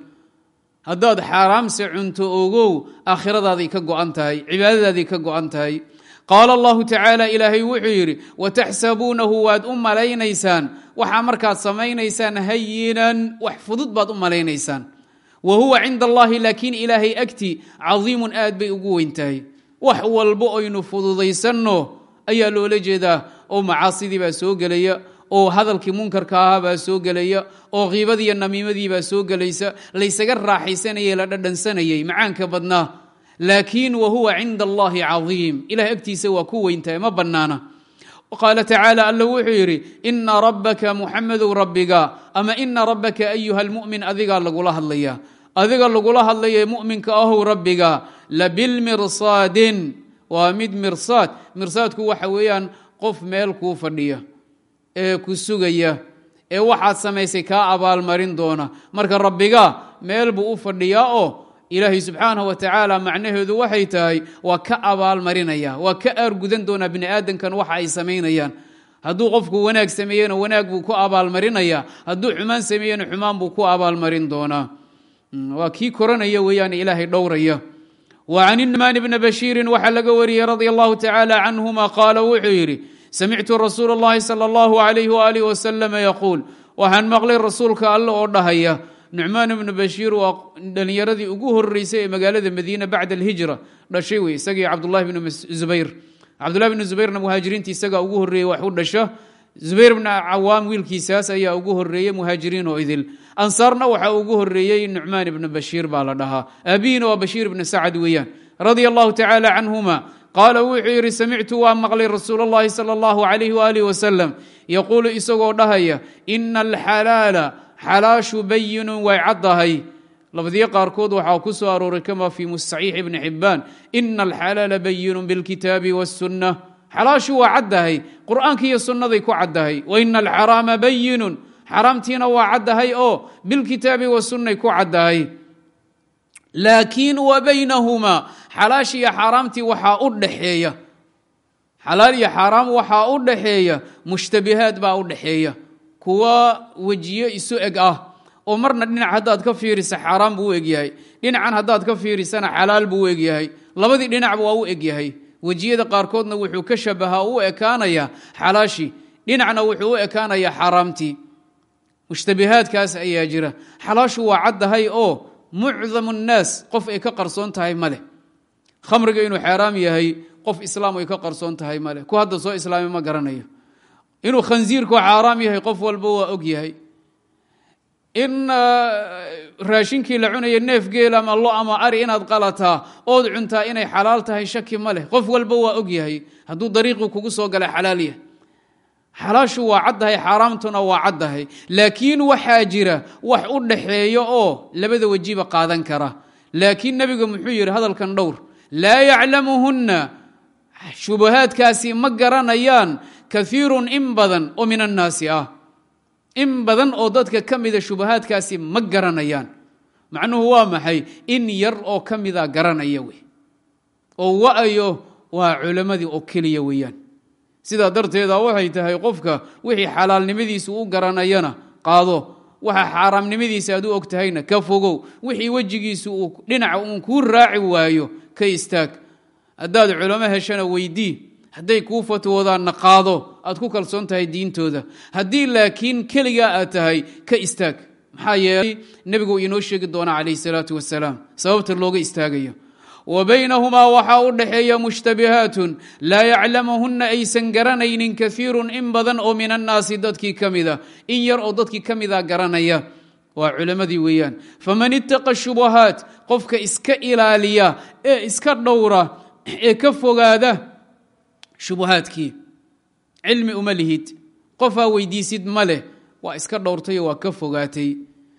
Haddaad xaaraamse cunto ogow aakhiradaadii ka go'an tahay cibaadadaadii ka go'an tahay. Qaala allahu tacaala ilaahay wuxuu yidhi wataxsabuunahu waad u malaynaysaan waxaa markaad samaynaysaan hayinan wax fudud baad u malaynaysaan wa huwa cinda allahi laakiin ilaahay agti cadiimun aad bay ugu weyn tahay wax walbo aynu fududaysanno ayaa loola jeedaa oo macaasidii baa soo gelaya oo hadalkii munkarka ahaa baa soo gelaya oo kiibadiiyo namiimadii baa soo gelaysa laysaga raaxaysanayay la dhadhansanayay macaanka badnaa. Laakiin wa huwa cinda cadiim. Ilahay agtiisa waa ku weyntahay ma bannaana. Qaala tacaala alla wuxuu yidhi ina rabbaka muxamedow rabbiga. Ama ina rabbaka ayuha almu'min adigaa lagula hadlaya adiga lagula hadlaye mu'minka ahow rabbiga labilmirsaadin waa mid mirsaad. Mirsaadku waxa weeyaan qof meel kuu fadhiya ee ku sugaya ee waxaad samaysay kaa abaalmarin doona. Marka rabbiga meel buu u fadhiyaa oo ilaahay subxaanahu wa macnaheedu waxay tahay waa ka abaalmarinaya waa ka aargudan doonaa bini aadamkan waxa ay samaynayaan. Hadduu qofku wanaag sameeyena wanaag buu ku abaalmarinaya. Hadduu xumaan sameeyena xumaan buu ku abaalmarin doonaa Mm, waa kii koranaya weyaan ilaahay dhowraya. Wa can inamaan bni bashiirin waxaa laga wariyey radi allahu tacaala canhuma qaala wuxuu yidhi samictu rasuul اllahi salى allahu alayh walih wasalama yaquul. Waxaan maqlay rasuulka alle oo dhahaya nucmaan ibnu bashiir waa dhallinyaradii ugu horeysay ee magaalada madiina bacda alhijra. Dhashay wey isagii cabdulahi bn zubayr. Cabdulahi bn zubayrna muhaajiriinta isagaa ugu horreeyey wax u dhasha zubayr bna cawaam wiilkiisaas ayaa ugu horeeyey muhaajiriin oo idil ansaarna waxaa ugu horeeyey nucmaan ibnu bashiir baa la dhahaa aabihiina waa bashiir ibnu sacad weeyaan radia allahu tacaala canhuma qaala wuxuu yidhi samictu waa maqlay rasuul اllahi salى اllahu alayh walih wasalam yaquulu isagoo dhahaya ina alxalaala xalaashu bayinun way caddahay lafdiyo qaarkood waxaa ku soo arooray kama fii musaxiix ibni xibbaan ina alxalaala bayinun bilkitaabi wاsunna xalaashu waa caddahay qur'aanka iyo sunnaday ku caddahay. Waina alxaraama bayinun xaaraamtiina waa caddahay oo bilkitaabi wasunnay ku caddahay. Laakiin wa baynahumaa xalaashii iyo xaaraamtii waxaa u dhaxeeya. Xalaal iyo xaaraam waxaa u dhaxeeya mushtabihaad baa u dhaxeeya. Kuwa wejiyo isu eg ah oo marna dhinac haddaad ka fiirisa xaaraan buu u egyahay dhinacan haddaad ka fiirisana xalaal buu u egyahay labadii dhinacba waa u egyahay wejiyada qaarkoodna wuxuu ka shabahaa u ekaanayaa xalaashii dhinacna wuxuu u ekaanayaa xaaraamtii mushtabihaadkaas ayaa jira. Xalaashu waa caddahay oo mucdamu nnaas qof ay ka qarsoon tahay ma leh. Khamriga inuu xaaraam yahay qof islaam ay ka qarsoon tahay ma leh. Ku hadda soo islaami ma garanayo. Inuu khansiirku xaaraam yahay qof walba waa og yahay in raashinkii la cunaya neef geel ama lo ama ari inaad qalataa ood cuntaa inay xalaal tahay shaki ma leh. Qof walba waa og yahay. Hadduu kugu soo gala xalaal yahay. Xalaashu waa caddahay xaaraamtuna waa caddahay laakiin waxaa jira wax u dhaxeeya oo labada wejiba qaadan kara. Laakiin nebiga muxuu yidhi hadalkan dhowr laa yaclamuhunna shubahaadkaasi ma garanayaan kaiirun in badan oo min annaasi ah in badan oo dadka ka mida shubahaadkaasi ma garanayaan. Macnuhu waa maxay? In yar oo ka mida garanaya wey oo wa'ayo waa culammadii oo keliya weeyaan. Sidaa darteeda waxay tahay qofka wixii xalaalnimadiisu u garanayana qaado waxa xaaraamnimadiisa aad u og tahayna ka fogow. Wixii wejigiisu uu dhinaca uun kuu raaci waayo ka istaag. Haddaad culamo heshana weydii hadday kuu fatwoodaanna qaado aad ku kalsoon tahay diintooda. Haddii laakiin keligaa aad tahay ka istaag. Maxaa yeelay nebigu inoo sheegi doonaa calayh salaatu wasalaam sababta looga istaagayo. Wa baynahumaa waxaa u dhaxeeya mushtabihaatun laa yaclamuhunna aysan garanaynin kaiirun in badan oo min annaasi dadkii ka mida in yar oo dadkii ka mida garanaya. Waa culammadii weeyaan. Faman ittaqa shubahaat qofka iska ilaaliya ee iska dhowra ee ka fogaada shubahaadkii cilmi uma lihid. Qofaa weydiisid ma leh. Waa iska dhowrtayo waa ka fogaatay.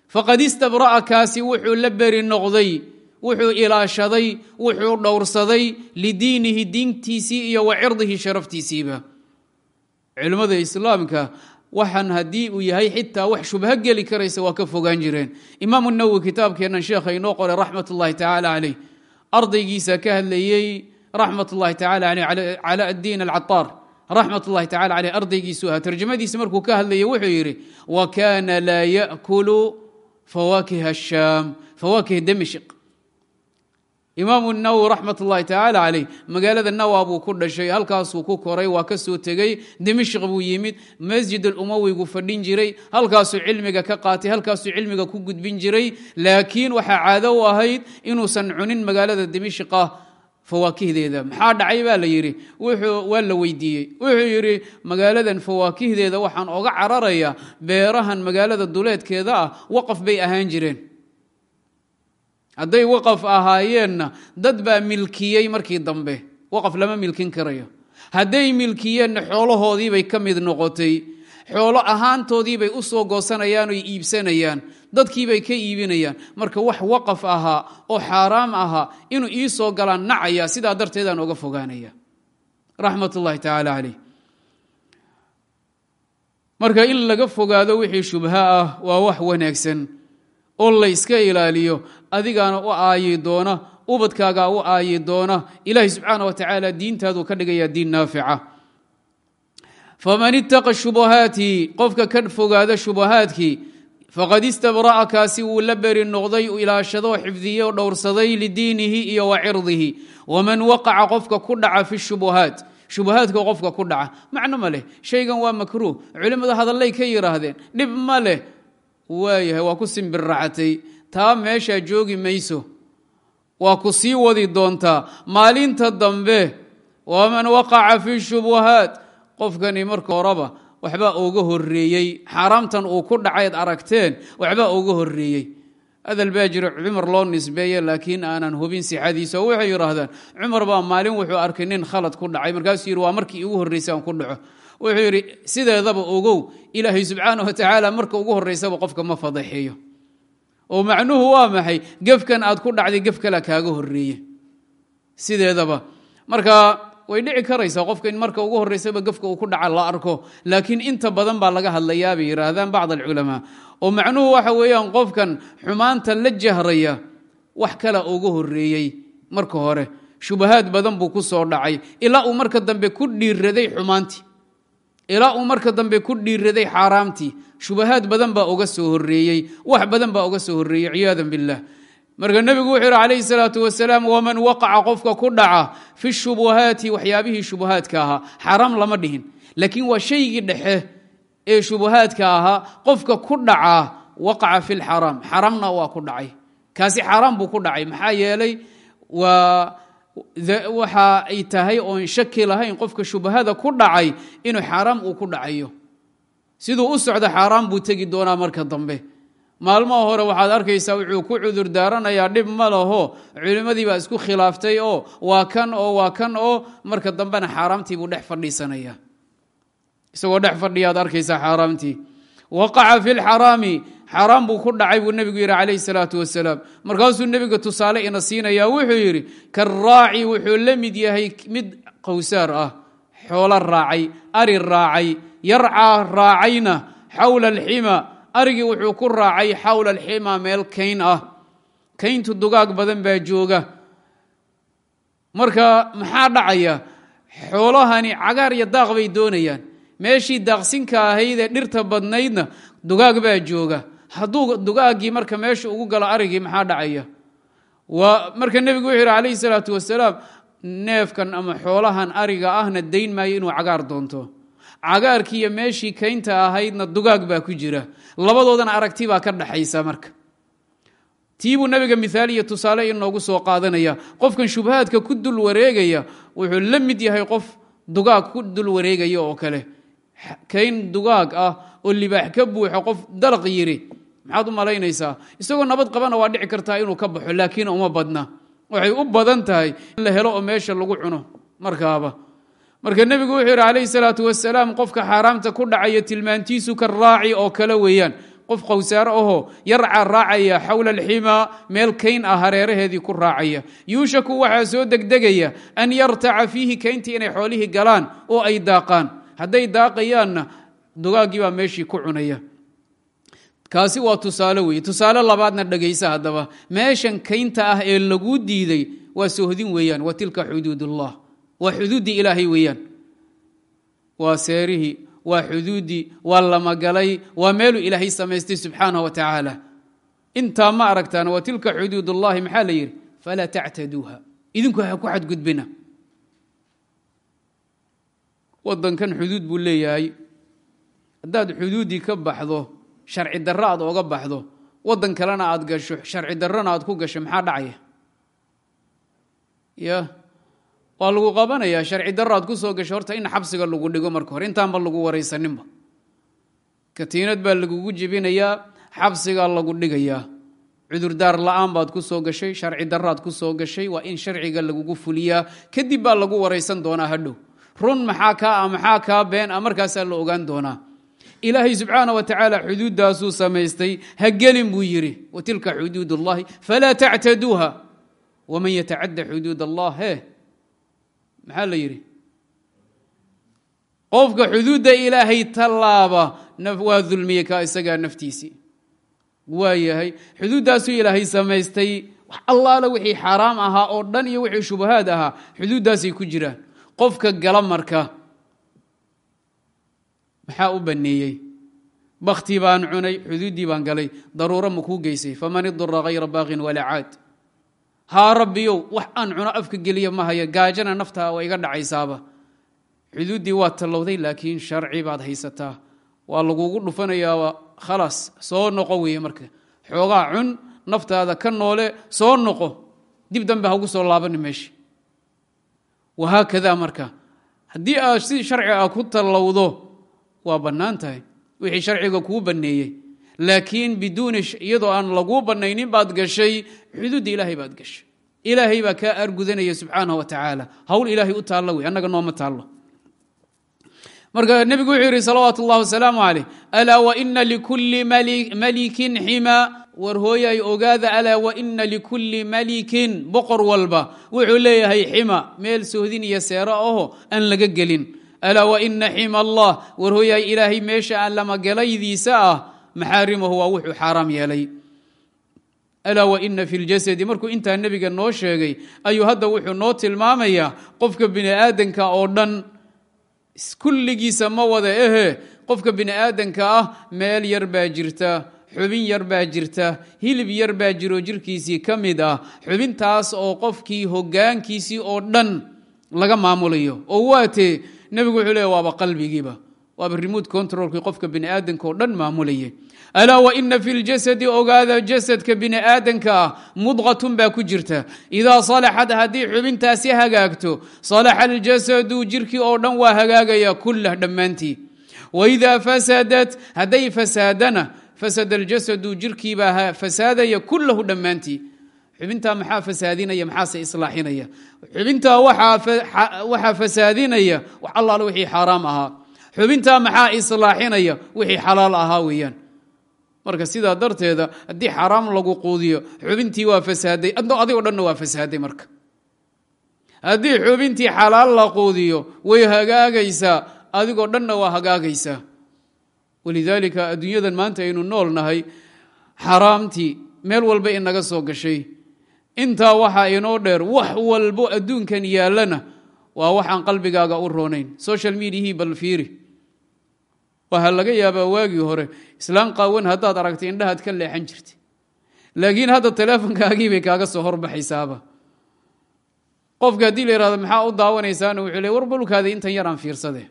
Faqad istabra'a kaasi wuxuu la beri noqday wuxuu ilaashaday wuxuu dhowrsaday lidiinihi diintiisii iyo wa cirdihi sharaftiisiiba. Culimmada islaamka waxaan haddii uu yahay xitaa wax shubho geli karaysa waa ka fogaan jireen. Imaamu nawowi kitaabkeennan sheekha inoo qoray raxmat tacaala caleyh ardaygiisa ka hadlayey raxmat ullahi tacala aleyh cala addiin alcataar raxmat ullahi tacala caleyh ardaygiisu ahaa. Tarjamadiisa markuu ka hadlayay wuxuu yidhi wa kaana laa yaakulu fawaakiha ashaam fawaakih damishq imaamu nawowi raxmat ullahi tacaala caleyh magaalada nawa buu ku dhashay halkaasuu ku koray waa ka soo tegey dimishq buu yimid masjid alumawigu fadhin jiray halkaasuu cilmiga ka qaatay halkaasuu cilmiga ku gudbin jiray. Laakiin waxaa caado u ahayd inuusan cunin magaalada dimishqa fawaakihdeeda. Maxaa dhacay baa la yidhi? Waa la weydiiyey. Wuxuu yidhi magaaladan fawaakihdeeda waxaan oga cararayaa beerahan magaalada duleedkeeda ah waqaf bay ahaan jireen. Hadday waqaf ahaayeenna dad baa milkiyey markii dambe. Waqaf lama milkin karayo. Hadday milkiyeenna xoolahoodiibay ka mid noqotay xoolo ahaantoodiibay u soo goosanayaan oy iibsanayaan. Dadkiibay ka iibinayaan. Marka wax waqaf ahaa oo xaaraam ahaa inuu ii soo galaan nacaya sidaa darteedaan oga fogaanaya. Raxmat tacaala caleyh marka in laga fogaado wixii shubha ah waa wax wanaagsan oo la yska ilaaliyo. Adigaana u aayi doona ubadkaagaa u aayi doona. Ilaahay subxaana wa tacaala diintaaduu ka dhigayaa diin naafica faman ittaqa shubahaati qofka ka fogaada shubahaadkii faqad istabra'a kaasi wuu la beri noqday ilaashadoo xifdiyey oo dhowrsaday lidiinihi iyo wa cirdihi waman waqaca qofka ku dhaca fi shubuhaat shubahaadka qofka ku dhaca macno ma leh shaygan waa makruuh culimmada hadallay ka yidhaahdeen dhib ma leh waayahay waa ku simbirracatay taa meeshaa joogi mayso waa ku sii wadi doontaa maalinta dambe waman waqaca fi shubuhaat qofkani marka horeba waxbaa uga horeeyey xaaraamtan uu ku dhacayd aragteen waxbaa uga horeeyey adal baa cumar loo nisbeeye laakiin aanan hubin sixadiisa. Oo waxay yidhaahdaan cumar baa maalin wuxuu arkay nin khalad ku dhacay. Markaasuu yidhi waa markii igu horreysay aan ku dhaco. Wuxuu yidhi sideedaba ogow ilaahay subxaana wa tacaala marka ugu horreysaba qofka ma fadaxeeyo. Oo macnuhu waa maxay? Gefkan aad ku dhacday gef kala kaaga horeeye sideedaba. Marka way dhici karaysaa qofka in marka ugu horeysaba gafka uu ku dhaca la arko. Laakiin inta badan baa laga hadlayaa bay yidhaahdaan bacd alculamaa. Oo macnuhu waxa weeyaan qofkan xumaanta la jahraya wax kala ugu horeeyey marka hore. Shubahaad badan buu ku soo dhacay. Ilaa uu marka dambe ku dhiiraday xumaantii. Ilaa uu marka dambe ku dhiiraday xaaraamtii. Shubahaad badan baa uga soo horeeyey wax badan baa uga soo horeeyey ciyaadan billah marka nebigu wuxuu yidhi calayhi salaatu wasalaam waman waqaca qofka ku dhaca fi shubuhaati waxyaabihii shubuhaadka ahaa. Xaaraam lama dhihin. Laakiin waa shaygii dhexe ee shubuhaadka ahaa qofka ku dhacaa waqaca fi lxaraam xaramna waa ku dhacay. Kaasi xaaraam buu ku dhacay. Maxaa yeelay waa waxa ay tahay oon shaki lahayn qofka shubahada ku dhacay inuu xaaraam uu ku dhacayo. Siduu u socda xaaraam buu tegi doonaa marka dambe maalmaha hore waxaad arkaysaa wuxuu ku cudur daaranayaa dhib ma laho. Culimmadii baa isku khilaaftay oo waa kan oo waa kan oo. Marka dambena xaaraamtii buu dhex fadhiisanaya. Isagoo dhex fadhiyaad arkaysaa xaaraamtii. Waqaca fi lxaraami xaaraam buu ku dhacay buu nebigu yidhi calayhi salaatu wasalaam. Markaasuu nebiga tusaale ina siinayaa wuxuu yidhi karaaci wuxuu la mid yahay mid qowsaar ah xoolo raacay ari raacay yarcaa raacayna xawla alxima arigii wuxuu ku raacay xawla alxima meel kayn ah. Kayntu dugaag badan baa jooga. Marka maxaa dhacaya? Xoolahani cagaar iyo daaq bay doonayaan. Meeshii daaqsinka ahaydee dhirta badnaydna dugaag baa jooga. Hadduu dugaaggii marka meesha ugu galo arigii maxaa dhacaya? Marka nebigu wuxuu yidhi calayhi salaatu wasalaam neefkan ama xoolahan ariga ahna dayn maayo inuu cagaar doonto cagaarkii iyo meeshii kaynta ahaydna dugaag baa ku jira. Labadoodana aragti baa ka dhaxaysa marka. Tiibuu nabiga miaal iyo tusaale inoogu soo qaadanaya. Qofkan shubahaadka ku dul wareegaya wuxuu la mid yahay qof dugaag ku dul wareegaya oo kale. Kayn dugaag ah oo libaax ka buuxo qof dalaq yiri. Maxaad u malaynaysaa? Isagoo nabad qabana waa dhici kartaa inuu ka baxo laakiin uma badna. Waxay u badan tahay in la helo oo meesha lagu cuno. Markaaba marka nebigu wuxuu yidhi calayhi salaatu wasalaam qofka xaaraamta ku dhacaya tilmaantiisu ka raaci oo kale weeyaan. Qof qowsaaro ahoo yarca raacaya xawla alximaa meel kayn ah hareeraheedii ku raacaya. Yuushaku waxaa soo degdegaya an yartaca fiihi kayntii inay xoolihii galaan oo ay daaqaan. Hadday daaqayaanna dugaaggii baa meeshii ku cunaya. Kaasi waa tusaale weeye. Tusaale labaadna dhegaysa haddaba. Meeshan kaynta ah ee laguu diiday waa sohdin weeyaan. Wa tilka xuduudullah waa xuduuddii ilaahay weeyaan. Waa seerihii waa xuduuddii waa lamagalay waa meeluu ilaahay samaystay subxaanah wa tacaala intaa ma aragtaan waa tilka xuduud ullahi maxaa la yidhi? Falaa tactaduuha idinku ha ku xadgudbina. Wadankan xuduud buu leeyahay. Haddaad xuduuddii ka baxdo sharci darro aad oga baxdo waddan kalena aad gasho sharci darrona aad ku gasho maxaa dhacaya? Ya waa lagu qabanayaa sharci darro aad ku soo gasho horta in xabsiga lagu dhigo marka hore. Intaanba lagu waraysaninba katiinad baa lagugu jebinayaa xabsigaa lagu dhigayaa. Cudurdaar la'aan baad ku soo gashay sharci darraad ku soo gashay waa in sharciga lagugu fuliyaa. Kadib baa lagu waraysan doonaa hadhow. Run maxaa kaa ah maxaa kaa been ah markaasaa la ogaan doonaa. Ilaahay subxaana wa tacaala xuduuddaasuu samaystay. Ha gelin buu yidhi wa tilka xuduud ullahi falaa tactaduuha. Waman yatacadda xuduud allah he maxaa la yidhi? Qofka xuduudda ilaahay tallaaba waa dulmiye kaa isagaa naftiisii waa yahay. Xuduuddaasuu ilaahay samaystay allaala wixii xaaraam ahaa oo dhan iyo wixii shubahaad ahaa xuduuddaasay ku jiraan. Qofka gala marka maxaa u baneeyey? Bakti baan cunay xuduuddii baan galay. Daruuro ma kuu geysay. Faman idura hayra baaqin walaa caad haa rabbiyow wax aan cuno afka geliya ma haya gaajana naftaa waa iga dhacaysaaba. Xuduuddii waa tallowday laakiin sharci baad haysataa. Waa lagugu dhufanayaa khalaas soo noqo weeye marka. Xoogaa cun naftaada ka noole soo noqo. Dib dambe hagu soo laabani meesha wahaakada marka. Haddii aad si sharci ah ku tallowdo waa bannaan tahay. Wixii sharciga kuu banneeyey laakiin biduuni iyadoo aan laguu bannaynin baad gashay xuduudda ilaahay baad gashay. Ilaahay baa kaa argudanaya subxaanah wa tacaala hawl ilaahay u taallo wey annaga nooma taallo. Marka nebigu wuxuu yidhi salawaatu اllah wasalaamu calayh. Alaa waina likulli malikin xima. War hooyay ogaada alaa waina likulli malikin boqor walba wuxuu leeyahay xima. Meel sohdin iyo seero aho aan laga gelin. Alaa waina xima allah. War hooyay ilaahay meesha aan lamagelaydiisa ah maxaarimahu waa wuxuu xaaraam yeelay. Alaa waina fi ljasadi markuu intaa nebiga noo sheegay ayuu hadda wuxuu noo tilmaamayaa qofka bini oo dhan kulligiisa ma wada ehe qofka bini ah meel yar baa jirta xubin yar baa jirta hilib yar baa jiro jirkiisii ka mid ah xubintaas oo qofkii hogaankiisii oo dhan laga maamulayo. Oo waatee nebigu wuxuu leeya waaba qalbigiiba waaba remote controlkii qofka bini oo dhan maamulayay alaa waina fi ljasadi ogaada jasadka bini aadanka ah mudqatun baa ku jirta idaa salaxad haddii xubintaasi hagaagto salaxa aljasadu jirkii oo dhan waa hagaagaya kullah dhammaantii waidaa fasadat hadday fasaadana fasada aljasadu jirkiibaa fasaadaya kullahu dhammaantii xubintaa maxaa fasaadinaya maxaase islaaxinaya xubintaa waxaa fasaadinaya wax allaale wixii xaaraam ahaa xubintaa maxaa islaaxinaya wixii xalaal ahaa weeyaan marka sidaa darteeda haddii xaaraam lagu quudiyo xubintii waa fasaaday adigoo waa fasaaday marka. Haddii xubintii xalaal la quudiyo way hagaagaysaa adigoo dhanna waa hagaagaysaa walidaalika adduunyadan maanta aynu nool nahay xaaraamtii meel walba inaga soo gashay. Intaa waxaa inoo dheer wax walbo adduunkan yaallana waa waxaan qalbigaaga u roonayn. Social mediahii bal fiiri waxaa laga yaabaa waagii hore islaan qaawan haddaad aragtay indhahaad ka leexan jirtay. Laakiin hadda teleefonkaagii bay kaaga soo horbaxaysaaba qofka haddii la yihahdo maxaa u daawanaysaana wuxuu le war balkaada intan yaraan fiirsade.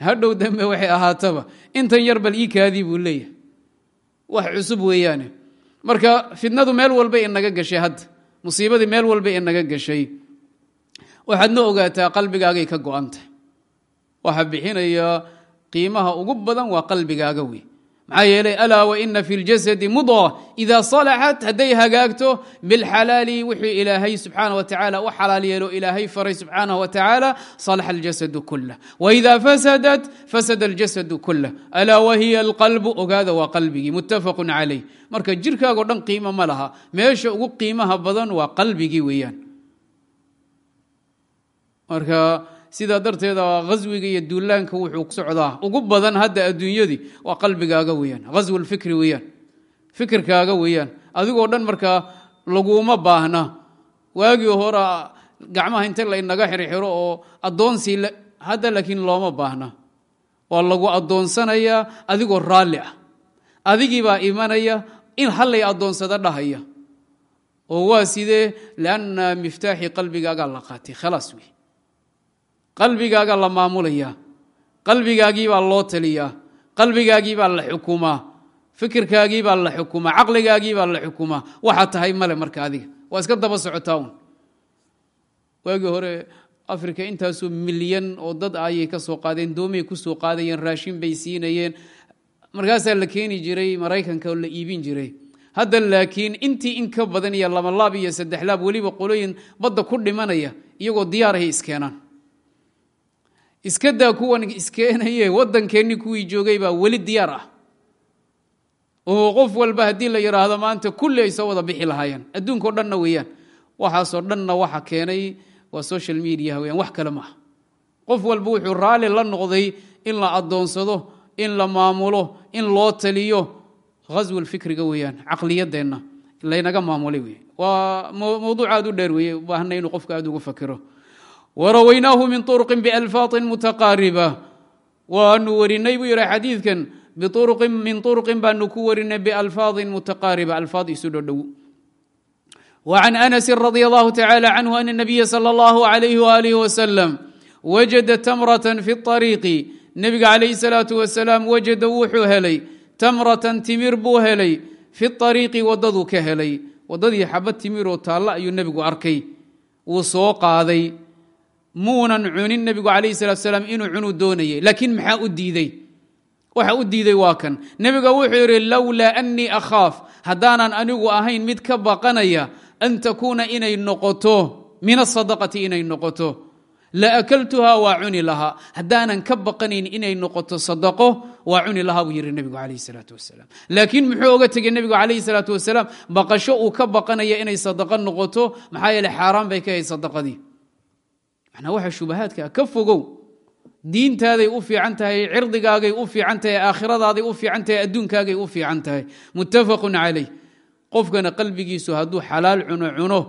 Hadhow dambe waxay ahaataba intan yar bal ii buu leeyahay. Wax cusub weeyaane. Marka fidnadu meel walba inaga gashay hadda musiibadii meel walba inaga gashay waxaadna ogaataa qalbigaagay ka go-antah waxaa bixinaya qiimaha ugu badan waa qalbigaaga wey maxaa yeelay alaa waina fi ljasadi mudqa ida salaxat hadday hagaagto bilxalaali wuxuu ilaahay subxaana wa tacaala u xalaal yeelo. Ilaahay faray subxaanah wa tacaala salaxa aljasadu kulah waida fasadat fasada aljasadu kulah alaa wahiya alqalbu ogaada waa qalbigii muttafaqu calayh. Marka jirkaagao dhan qiimo ma laha. Meesha ugu qiimaha badan waa qalbigii weeyaan. Marka sidaa darteeda haswiga iyo duulaanka wuxuu ku socdaa. Ugu badan hadda adduunyadii waa qalbigaaga weeyaan hasw lfikri weeyaan fikirkaaga weeyaan. Adigoo dhan markaa laguma baahna. Waagii hore gacmaha inta laynaga xirxiro oo addoonsii hadda laakiin looma baahna. Waa lagu addoonsanayaa adigoo raalli ah. Adigiibaa imanaya in hallay addoonsado dhahaya. Oo waa sidee? Lianna miftaaxii qalbigaagaa la qaatay. Khalaas wey qalbigaagaa la maamulayaa qalbigaagiibaa loo taliyaa qalbigaagiibaa la xukumaa fikirkaagiibaa la xukumaa caqligaagiibaa la xukumaa waxaa tahay male marka adiga. Waa iska daba socotaa un waagii hore africa intaasoo milyan oo dad ayay ka soo qaadeen doomay ku soo qaadayeen raashin bay siinayeen. Markaasaa la keeni jiray maraykanka oo la iibin jiray. Hadda laakiin intii in ka badan iyo labalaab iyo saddexlaab weliba qolooyin badda ku dhimanaya iyagoo diyaarahay iskeenaan iskadaa kuwan iskeenaye waddankeennii kuwii joogay baa weli diyaar ah. Oo qof walba haddii la yidhaahdo maanta kulli ay soo wada bixi lahaayeen. Adduunkao dhanna weeyaan. Waxaasoo dhanna waxa keenay waa social media weyaan wax kale maaha qof walba wuxuu raalli la noqday in la addoonsado in la maamulo in loo taliyo. Haswal fikriga weeyaan caqliyadeenna laynaga maamulay wey waa mawduuc aad u dheer weeye baahna inuu qofka aad ugu fakiro wrawaynaahu min uruqin balfaadin mutaqaariba waanu warinay buu yidhi xadiidkan biuruqin min uruqin baanu ku warinay balfaadin mutaqaariba alfaad isu dhodhow wcan anasi radi allahu tacala canhu ana nabiya sala allahu alayh walih wasalam wajada tamratan fi ariiqi nebiga calayhi salaatu wasalaam wajada wuxuu helay tamratan timir buu helay fi ariiqi waddaduu ka helay waddadii xabad timiroo taalla ayuu nebigu arkay wuu soo qaaday muunan cunin nebigu calayh salatu salaam inuu cunuu doonayay laakiin maxaa u diidey waxa u diiday waa kan. Nebiga wuxuu yidhi lowlaa annii akhaaf. Haddaanan anigu ahayn mid ka baqanaya an takuuna inay noqoto min asadaqati inay noqoto. La akaltuhaa waa cuni lahaa. Haddaanan ka baqanayn inay noqoto sadaqo waa cuni lahaa buu yidhi nebigu calayhi salaatu wasalaam. Laakiin muxuu oga tegey nebigu calayhi salaatu wasalaam baqasho uu ka baqanaya inay sadaqo noqoto maxaa yeele xaaraan bay ka ahayd sadaqadii macnaa waxa shubahaadka ka fogow diintaaday u fiican tahay cirdigaagay u fiican tahay aakhiradaday u fiican tahay adduunkaagay u fiican tahay. Muttafaqun calayh. Qofkana qalbigiisu hadduu xalaal cuno cuno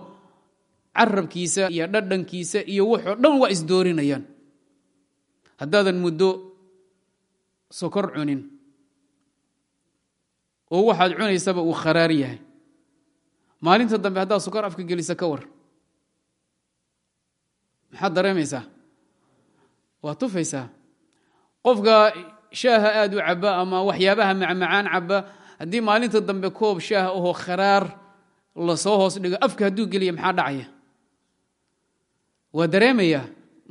carabkiisa iyo dhadhankiisa iyo wuxoo dhan waa isdoorinayaan. Haddaadan muddo sokor cunin oo waxaad cunaysaba uu kharaar yahay. Maalinta dambe haddaad sokor afka gelisa ka war maxaad dareemaysaa? Waa tufaysaa? Qofka shaaha aad u caba ama waxyaabaha macmacaan caba haddii maalinta dambe koob shaah ahoo kharaar la soo hoos dhigo afka hadduu geliya maxaa dhacaya? Waa dareemayaa?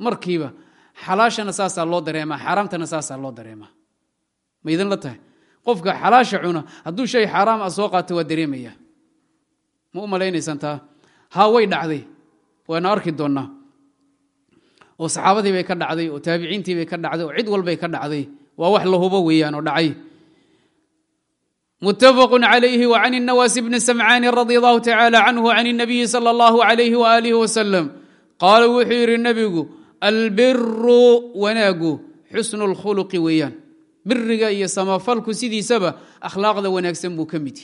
Markiiba. Xalaashana saasaa loo dareemaa xaaraamtana saasaa loo dareemaa. Ma idin la tahay? Qofka xalaasha cuna hadduu shay xaaraam ah soo qaato waa dareemaya ma u malaynaysaan taa? Haa way dhacday. Waana arki doonnaa oo saxaabadii bay ka dhacday oo taabiciintii bay ka dhacday oo cid walbay ka dhacday waa wax la hubo weeyaan oo dhacay. Mutafaqu calayhi wa can nawaasi bni samcaani radi allahu tacaala canhu can nabiyi sala allahu alayhi waaalihi wasalam qaala wuxuu yidhi nebigu albiru wanaagu xusnu اlkhuluqi weeyaan. Biriga iyo samafalku sidiisaba akhlaaqda wanaagsan buu ka mid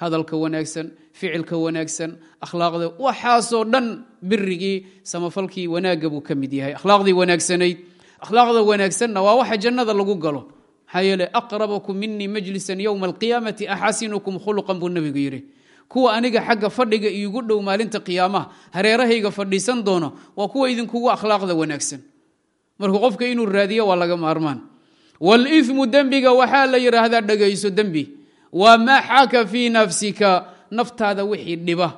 hadalka wanaagsan ficilka wanaagsan akhlaaqda. Waxaasoo dhan birigii samafalkii wanaagga buu ka mid yahay. Akhlaaqdii wanaagsanayd. Akhlaaqda wanaagsanna waa waxa jannada lagu galo. Maxaa yeele aqrabakum minii majlisan yowma alqiyaamati axasinukum khuluqan buu nebigu yidhi. Kuwa aniga xagga fadhiga iigu dhow maalinta qiyaamaha hareerahayga fadhiisan doono waa kuwa idinkugu akhlaaqda wanaagsan. Marka qofka inuu raadiyo waa laga maarmaan. Walimu dembiga waxaa la yidhaahdaa dhegayso dembi waa maa xaka fii nafsika? Naftaada wixii dhiba.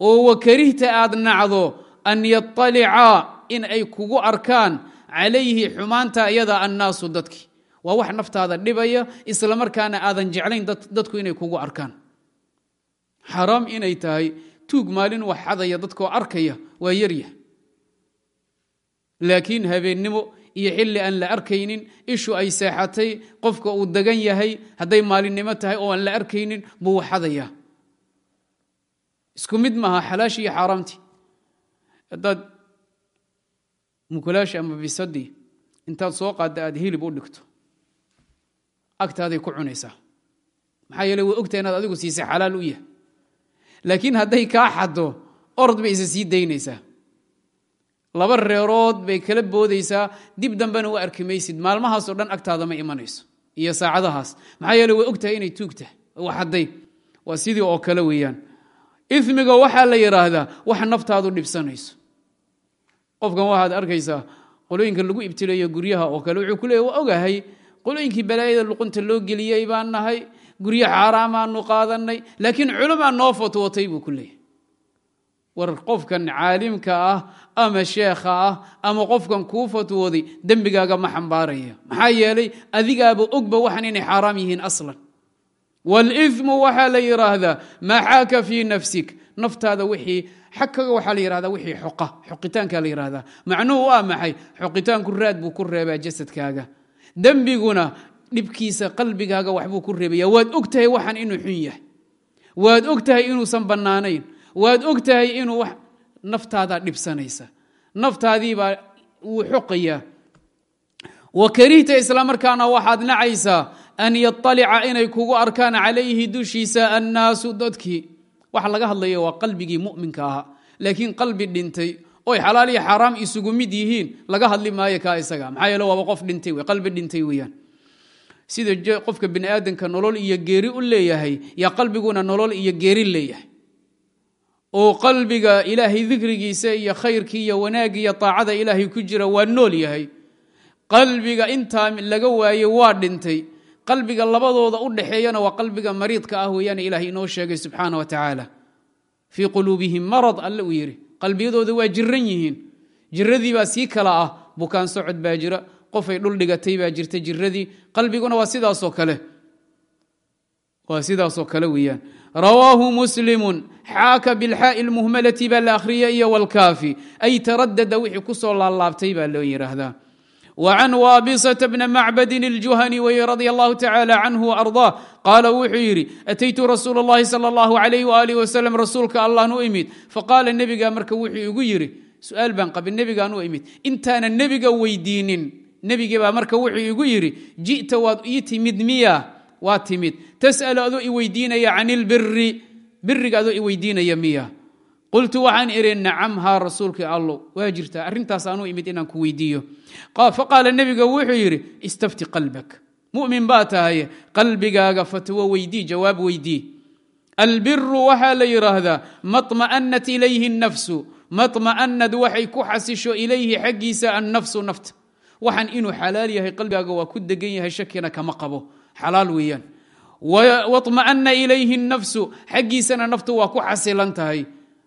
Oo wakarihta aad nacdo an yaطalica in ay kugu arkaan calayhi xumaanta iyada annaasu dadki. Waa wax naftaada dhibaya isla markaana aadan jeclayn dadku inay kugu arkaan. Xaraam inay tahay tuug maalin wax xadaya dadkoo arkaya waa yaryah laakiin habeennimo iyo xilli aan la arkaynin ishu ay seexatay qofka uu degan yahay hadday maalinnimo tahay oo aan la arkaynin buu xadaya isku mid maaha xalaashi iyo xaaraamtii haddaad mukulaashi ama bisadii intaad soo qaadda aad hilib u dhigto agtaaday ku cunaysaa. Maxaa yeele way ogtahay inaad adigu siisay xalaal u yahay laakiin hadday kaa xaddo orod bay isa sii daynaysaa laba reerood bay kala boodaysaa. Dib dambena u arki maysid. Maalmahaasoo dhan agtaada ma imanayso. Iyo saacadahaas. Maxaa yeele way ogtahay inay tuugtahay waxadday waa sidii oo kale weeyaan. Imiga waxaa la yidhaahdaa wax naftaadu dhibsanayso. Qofkan waxaad arkaysaa qolooyinka lagu ibtilayo guryaha oo kale wuxuu ku leeya waa ogahay qolooyinkii balaayada luqunta loo geliyey baan nahay guryo xaaraamaanu qaadanay laakiin culamaa noo fatwootay buu ku leeyahy war qofkan caalimka ah ama sheekha ah ama qofkan kuu fatwooday dembigaaga ma xambaaraya. Maxaa yeelay adigaaba ogba waxan inay xaaraam yihiin aslan. Walimu waxaa la yidhaahdaa maa xaaka fii nafsik. Naftaada wixii xakaga waxaa la yihahdaa wixii xoqa xoqitaanka la yihahdaa macnuhu waa maxay? Xoqitaanku raad buu ku reebaa jasadkaaga. Dembiguna dhibkiisa qalbigaaga waxbuu ku reebaya waad og tahay waxan inuu xun yahay. Waad og inuusan bannaanayn waad og tahay inuu naftaadaa dhibsanaysa. Naftaadiibaa wuu xoqayaa wa karihta islamarkaana waxaad nacaysaa an yaطalica inay kugu arkaan calayhi dushiisa annaasu dadkii waxa laga hadlaya waa qalbigii muminka ahaa. Laakiin qalbi dhintay. Oy xalaal iyo xaaraam isugu mid yihiin laga hadli maayo kaa isaga maxaa yeele waaba qof dhintay qalbi dhintay weyaan sida qofka bini aadamka nolol iyo geeri u leeyahay yaa qalbiguna nolol iyo geeri leeyahay oo qalbiga ilaahay dikrigiisa iyo khayrkii iyo wanaagii iyo taacada ilaahay ku jira waa nool yahay. Qalbiga intaa laga waaye waa dhintay. Qalbiga labadooda u dhaxeeyana waa qalbiga mariidka ah weeyaan ilahay inoo sheegay subxaana wa tacaala. Fii quluubihim marad alle uu yidhi qalbiyadooda waa jiran yihiin. Jiradii baa sii kala ah bukaan socod baa jira qofay dhul dhigatay baa jirta jiradii qalbiguna waa sidaasoo kale. Waa sidaasoo kale weeyaan. Rawaahu muslimun xaaka bilxaa'i lmuhmalati baa la akhriya iyo wlkaafi ay taradada wixii kusoo laalaabtay baa loo yidhaahdaa وعن واabصة بن معبد الجuhني wy رضي الله تعالى عنه وأرضاه qاala wuxuu yidhi أتytu rasuul الlahi slى الله عليه وآله وسلم rasuulka allan u imid faqaala nebiga marka wuxuu igu yidhi su-aal baan qabin nebigaan u imid intaanan nebiga weydiinin nebigii baa marka wuxuu igu yidhi ji'ta waad ii timid miya waa timid tasأل adoo i weydiinaya can اlbiri biriga adoo i weydiinaya miya qultu waxaan idhi nacam haa rasuulkii allow waa jirtaa arrintaas aanu imid inaan ku weydiiyo faqaala nebiga wuxuu yidhi istafti qalbak mu'min baa tahay qalbigaaga fatwo weydii jawaab weydii albiru waxaa la yidhaahdaa maطma'anat ilayhi الnafsu maطma'anad waxay ku xasisho ilayhi xaggiisa annafsu nafta waxaan inuu xalaal yahay qalbigaaga waa ku degan yahay shakina kama qabo xalaal weeyaan waطma'ana ilayhi الnafsu xaggiisana naftu waa ku xasilan tahay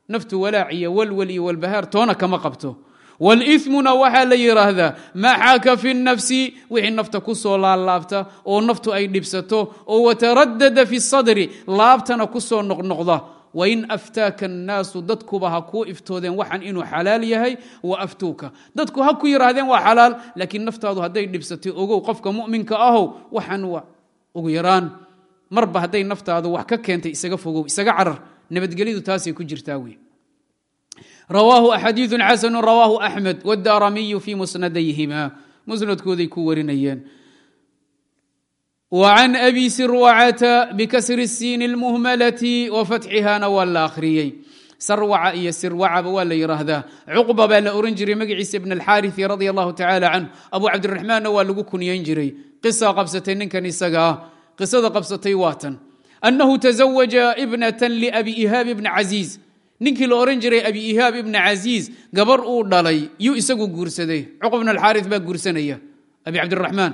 naftu walaac iyo walwal iyo walbahaar toona kama qabto wاlإثmuna waxaa la yidhaahdaa maa xaaka fi الnafsi wixii nafta ku soo laalaabta oo naftu ay dhibsato oo wataradada fi الsadri laabtana ku soo noqnoqda wain aftaaka الnaasu dadkuba ha kuu iftoodeen waxan inuu xalaal yahay wa aftuuka dadku ha ku yidhaahdeen waa xalaal laakiin naftaadu hadday dhibsatay ogow qofka mu'minka ahow waxan waa ugu yaraan marba hadday naftaadu wax ka keentay isaga fogow isaga carar nabadgelyadu taasay ku jirtaa wey rawaahu xadiiثu xasanu rawaahu axmed wاdaramiyu fi musnadayhima musnadkooday ku warinayeen وعn abi sirwacata bkasri الsiin اlmuhmalati wafatxihana waa la akhriyey sarwaca iyo sirwacaba waa la yidhaahdaa cuqba baa la oran jiray magaciisa ibn اlxariثi radi allahu tacala canh abu cabdiraxmaanna waa lagu kunyayn jiray qisa qabsatay ninkan isaga ah qisada qabsatay waatan annahu taزawaja ibnata labi ihaab ibni casiiz ninkii la oran jiray abi ihaab ibni casiiz gabar uu dhalay yuu isagu guursaday cuqba bn alxaari baa guursanaya abi cabdiraxmaan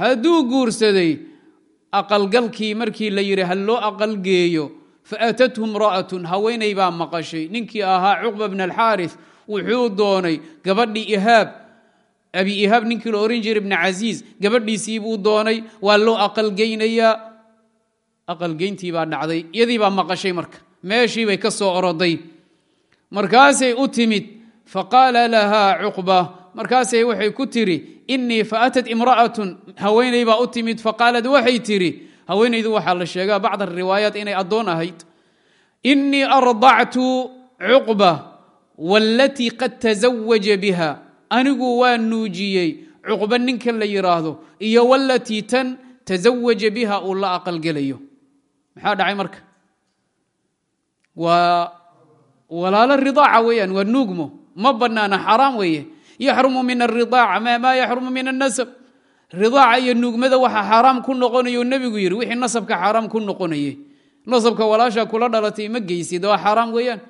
hadduu guursaday aqalgalkii markii la yidhi ha loo aqalgeeyo faatathu imra'atun haweenay baa maqashay ninkii ahaa cuqba bn alxaari wuxuu doonay gabadhii ihaab abi ihaab ninkii la oran jiray ibni casiiz gabadhiisii buu doonay waa loo aqalgeynayaa aqalgeyntii baa dhacday iyadii baa maqashay marka. Meeshii bay ka soo oroday markaasay u timid faqaala lahaa cuqba markaasay waxay ku tiri inii faatat imra'atun. Haweenay baa u timid faqaalad waxay tiri haweenaydu waxaa la sheegaa bacd ariwaayaat inay addoon ahayd. Inii ardactu cuqba walatii qad tazawaja biha anigu waa nuujiyey cuqba ninka la yidhaahdo iyo walatii tan tazawaja biha uu la aqalgelayo maxaa dhacay marka? Waa walaalo ridaaca weeyaan waa nuugmo ma banaana xaraam weeye. Yaxrumu min aridaaca maa yaxrumu min annasab. Ridaaca iyo nuugmada waxaa xaaraam ku noqonayo nebigu yidhi wixii nasabka xaaraam ku noqonayey. Nasabka walaasha kula dhalatay ma geysid waa xaaraam weeyaan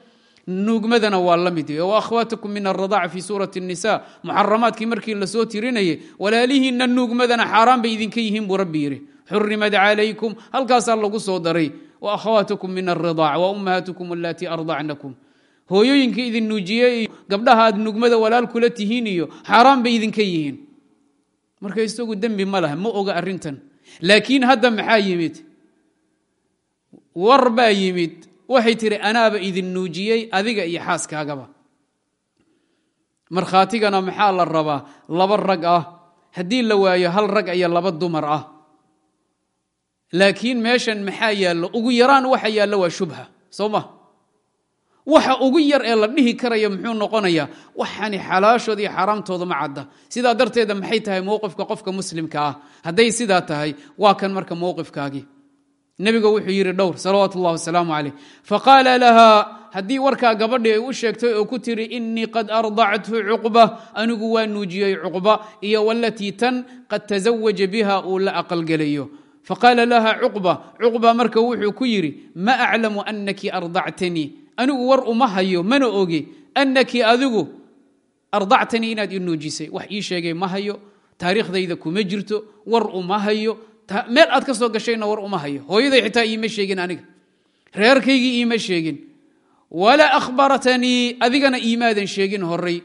nuugmadana waa la mid waahwaatukum min aradaaca fi suurati الnisa muxaramaadkii markii la soo tirinayay walaalihiinna nuugmadana xaaraan bay idinka yihiin buu rabbi yidhi. Xurimat calaykum halkaasaa lagu soo daray. Waahwaatukum min aridaac waummahaatukum alatii ardacnakum. Hooyooyinka idin nuujiye iyo gabdhaha aad nuugmada walaal kula tihiin iyo xaaraan bay idinka yihiin. Marka isagu dembi ma laha ma oga arrintan. Laakiin hadda maxaa yimid? War baa yimid waxay tiri anaaba idin nuujiyey adiga iyo xaaskaagaba. Markhaatigana maxaa la rabaa? Laba rag ah. Haddii la waayo hal rag iyo laba dumar ah. Laakiin meeshan maxaa yaallo ugu yaraan waxa yaallo waa shubha soo ma? Waxa ugu yar ee la dhihi karaya muxuu noqonayaa? Waxani xalaashooda iyo xaaraamtooda ma cadda. Sidaa darteeda maxay tahay mowqifka qofka muslimka ah? Hadday sidaa tahay waa kan marka mowqifkaagii nebiga wuxuu yidhi dhowr salawaatu ullahi wasalaamu calayh faqaala lahaa haddii warkaa gabadhii ay u sheegtay oo ku tiri inii qad ardactu cuqba anigu waa nuujiyey cuqba iyo walatii tan qad tazawaja biha uu la aqalgelayo. Faqaala laha cuqba cuqba marka wuxuu ku yidhi ma aclamu anaki ardactanii anigu war uma hayo mana oge anaki adigu ardactanii inaad i nuujisay. Wax ii sheegay ma hayo. Taariikhdayda kuma jirto. War uma hayo meel aad ka soo gashayna war uma hayo. Hooyaday xitaa iima sheegin aniga. Reerkaygii iima sheegin. Walaa akhbaratanii adigana iimaadan sheegin horay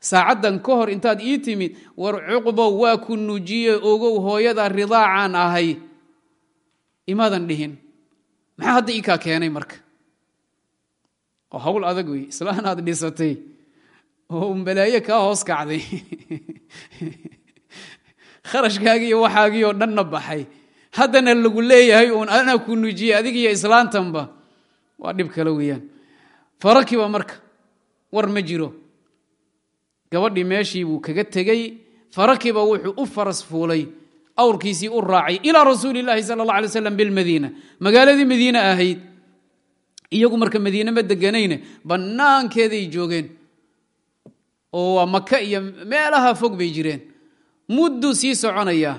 saacaddan ka hor intaad ii timid war cuqbow waa ku nuujiye ogow hooyada ridaacaan ahay. Imaadan dhihin. Maxaa hadda ii kaa keenay marka? Oo hawl adag wey islaan aad dhisatay. Oo balaaye kaa hoos kacday kharashkaagii iyo waxaagii oo dhanna baxay. Haddana lagu leeyahay uun anaa ku nujiyey adigiyo islaantanba waa dhib kale weeyaan. Farakiba marka war ma jiro. Gabadhii meeshii buu kaga tegey farakiba wuxuu u faras fuulay awrkiisii u raacay ilaa rasuuli llaahi sala allah alay slam bilmadiina. Magaaladii madiine ahayd iyagu marka madiine ma deganayne bannaankeeday joogeen. Oo waa maka iyo meelaha fog bay jireen mudduu sii soconayaa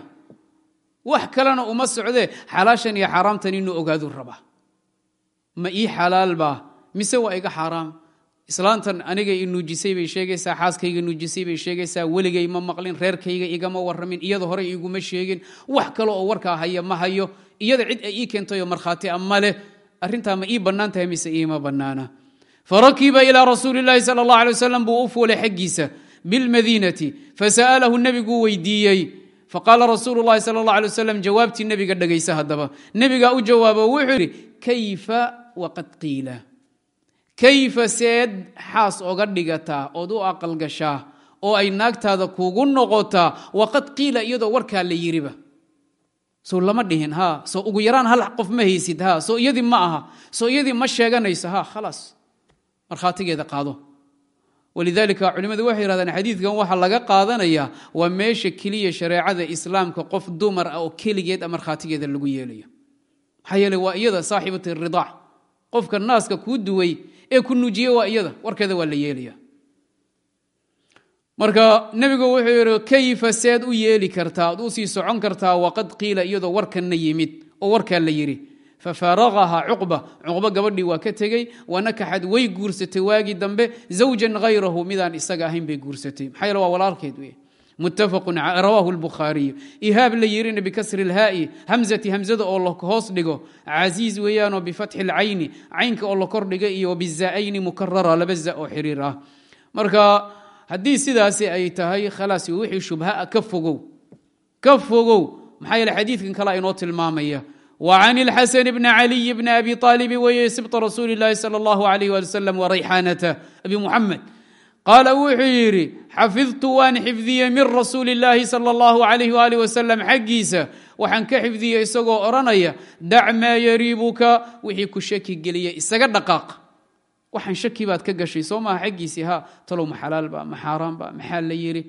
wax kalena uma socdee xalaashan iyo xaaraamtan inuu ogaaduu rabaa ma ii xalaal baa mise waa iga xaaraam? Islaantan aniga i nuujisay bay sheegaysaa xaaskayga nuujisay bay sheegaysaa weligay ma maqlin reerkayga igama waramin iyada hore iguma sheegin. Wax kale oo warkaa haya ma hayo iyada cid ay ii keentayoo markhaati a ma leh. Arrintaa ma ii bannaan tahay mise iima bannaana? Farakiba ilaa rasuuli llaahi sala allah alay wasalam buu u fuulay xaggiisa bilmadiinati fasa'alahu nebiguu weydiiyey faqaala rasuulu llahi sala allah alay wasalam jawaabtii nebiga dhegaysa haddaba nebigaa u jawaabo wuxuu yidhi kayfa waqad qiila kayfa seed xaas oga dhigataa ood u aqal gashaa oo ay naagtaada kugu noqotaa waqad qiila iyadoo warkaa la yiriba soo lama dhihin ha soo ugu yaraan hal qof ma haysid ha soo iyadii ma aha soo iyadii ma sheeganayso ha khalaas markhaatigeeda qaado walidaalika culimmadu waxay yihahdaan xadiidkan waxaa laga qaadanayaa waa meesha keliya shareecada islaamka qof dumar ah oo keligeed markhaatigeeda lagu yeelayo. Maxaa yeele waa iyada saaxibat ridaac qofka naaska kuu duway ee ku nujiye waa iyada warkeeda waa la yeelaya marka nebigu wuxuu yidhi kayfa seed u yeeli kartaa? Ad u sii socon kartaa? Waqad qiila iyadoo warkanna yimid oo warkaa la yidhi fafaraqaha cuqba cuqba gabadhii waa ka tegey wanakaxad way guursatay waagii dambe zawjan hayrahu midaan isaga ahayn bay guursatay maxaa yeele waa walaalkeed wey muttafaqun rawaahu lbukhaariyu ihaab la yirina bikasri lhaa'i hamzati hamzada oo la hoos dhigo casiiz weeyaanoo bifatxi lcayni caynka oo la kordhiga iyo bizaa'ayni mukarara laba za oo xiriir ah marka haddii sidaasi ay tahay khalaas wixii shubhaa ka fogow ka fogow maxaa yeele وعن الحسن بن علي بن أبي طالب وy سبط رsuuل اللhi صلى الله عليه ولي وسلم وريxاaنة أبي محمد قال wuxuu yidhi xafidtu waan xifdiyey min rasuuل اللahi صلى الله عليه وaله وسلم xaggiisa waxaan ka xifdiyey isagoo odhanaya dac maa yariibuka wixii ku shaki geliya isaga dhaqaaq waxaan shaki baad ka gashay soo maha xaggiisii ha talow ma xalaalba ma xaaraanba maxaa la yidhi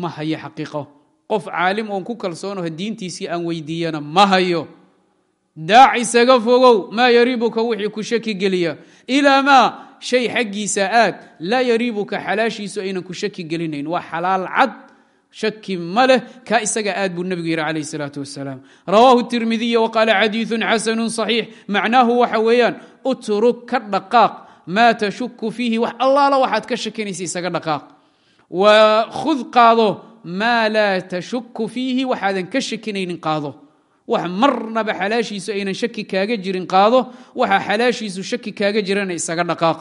ma hayo xaqiiqo qof caalim oon ku kalsoonaho diintiisii aan weydiiyana ma hayo. Daac isaga fogow maa yariibuka wixii ku shaki geliya. Ilaa maa shay xaggiisa aad laa yariibuka xalaashiisu aynan ku shaki gelinayn. Waa xalaal cad shaki ma leh kaa isaga aad buu nebigu yidhi calayh salaatu wasalaam rawaahu tirmidiy waqaala xadiiثun xasanu صaxiix macnaahu waxa weeyaan utruk ka dhaqaaq maa tashuku fiihi. Wax allaala waxaad ka shakinaysa isaga dhaqaaq. Wa khud qaado maa laa tashuku fiihi waxaadan ka shakinaynin qaado. Wax marnaba xalaashiisu aynan shaki kaaga jirin qaado. Waxa xalaashiisu shaki kaaga jirana isaga dhaqaaq.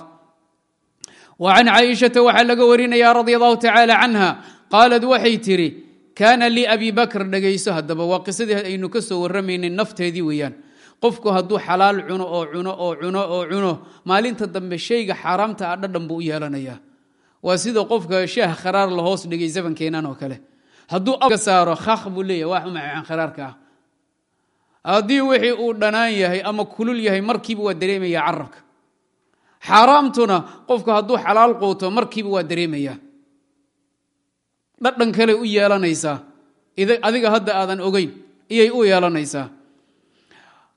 Can caaishata waxaa laga warinaya radia allahu tacaala canha qaalad waxay tidhi kaana liabi bakr dhegayso haddaba waa qisadii aynu ka soo warramaynay nafteedii weeyaan. Qofku hadduu xalaal cuno oo cuno oo cuno oo cuno maalinta dambe shayga xaaraamta ah dhadhan buu u yeelanayaa waa sida qofka shaah kharaar la hoos dhigay zabankeenan oo kale. Hadduu ka saaro khakh buu leeyahy wax umacaan kharaarka ah haddii wixii uu dhanaan yahay ama kulul yahay markiiba waa dareemaya carabka xaaraamtuna qofku hadduu xalaal quuto markiiba waa dareemaya dhadhan kale u yeelanaysaa. Adiga hadda aadan ogeyn iyay u yeelanaysaa.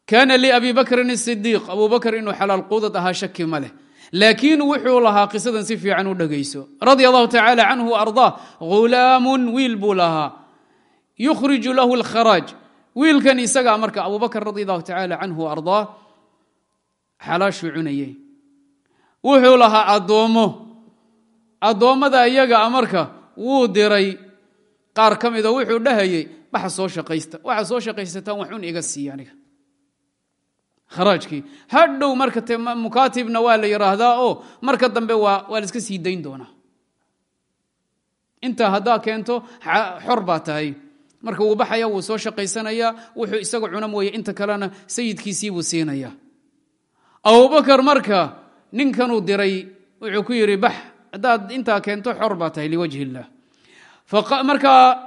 Kaana liabi bakrin sidiiq abu bakr inuu xalaal quudad ahaa shaki ma leh laakiin wuxuu lahaa qisadan si fiican u dhegayso radia allahu tacaala canhu ardaa hulaamun wiil buu lahaa. Yukhriju lahu lkharaaj wiilkan isagaa marka abu bakr radi allahu tacaala canhu ardaa xalaashuu cunayey. Wuxuu lahaa addoommo addoommada iyaga a marka wuu diray. Qaar ka mida wuxuu dhahayey waxa soo shaqaysta waxa soo shaqaysataan kharaajkii hadhow marka te mukaatibna waa la yidhaahdaa oo marka dambe waa waa la iska sii dayn doonaa. Intaa haddaa keento xor baa tahay. Marka wuu baxaya wuu soo shaqaysanayaa wuxuu isaga cuna mooye inta kalena sayidkiisii buu siinaya abubakar marka ninkanuu diray wuxuu ku yidhi bax haddaad intaa keento xor baa tahay liwajhi illah. Markaa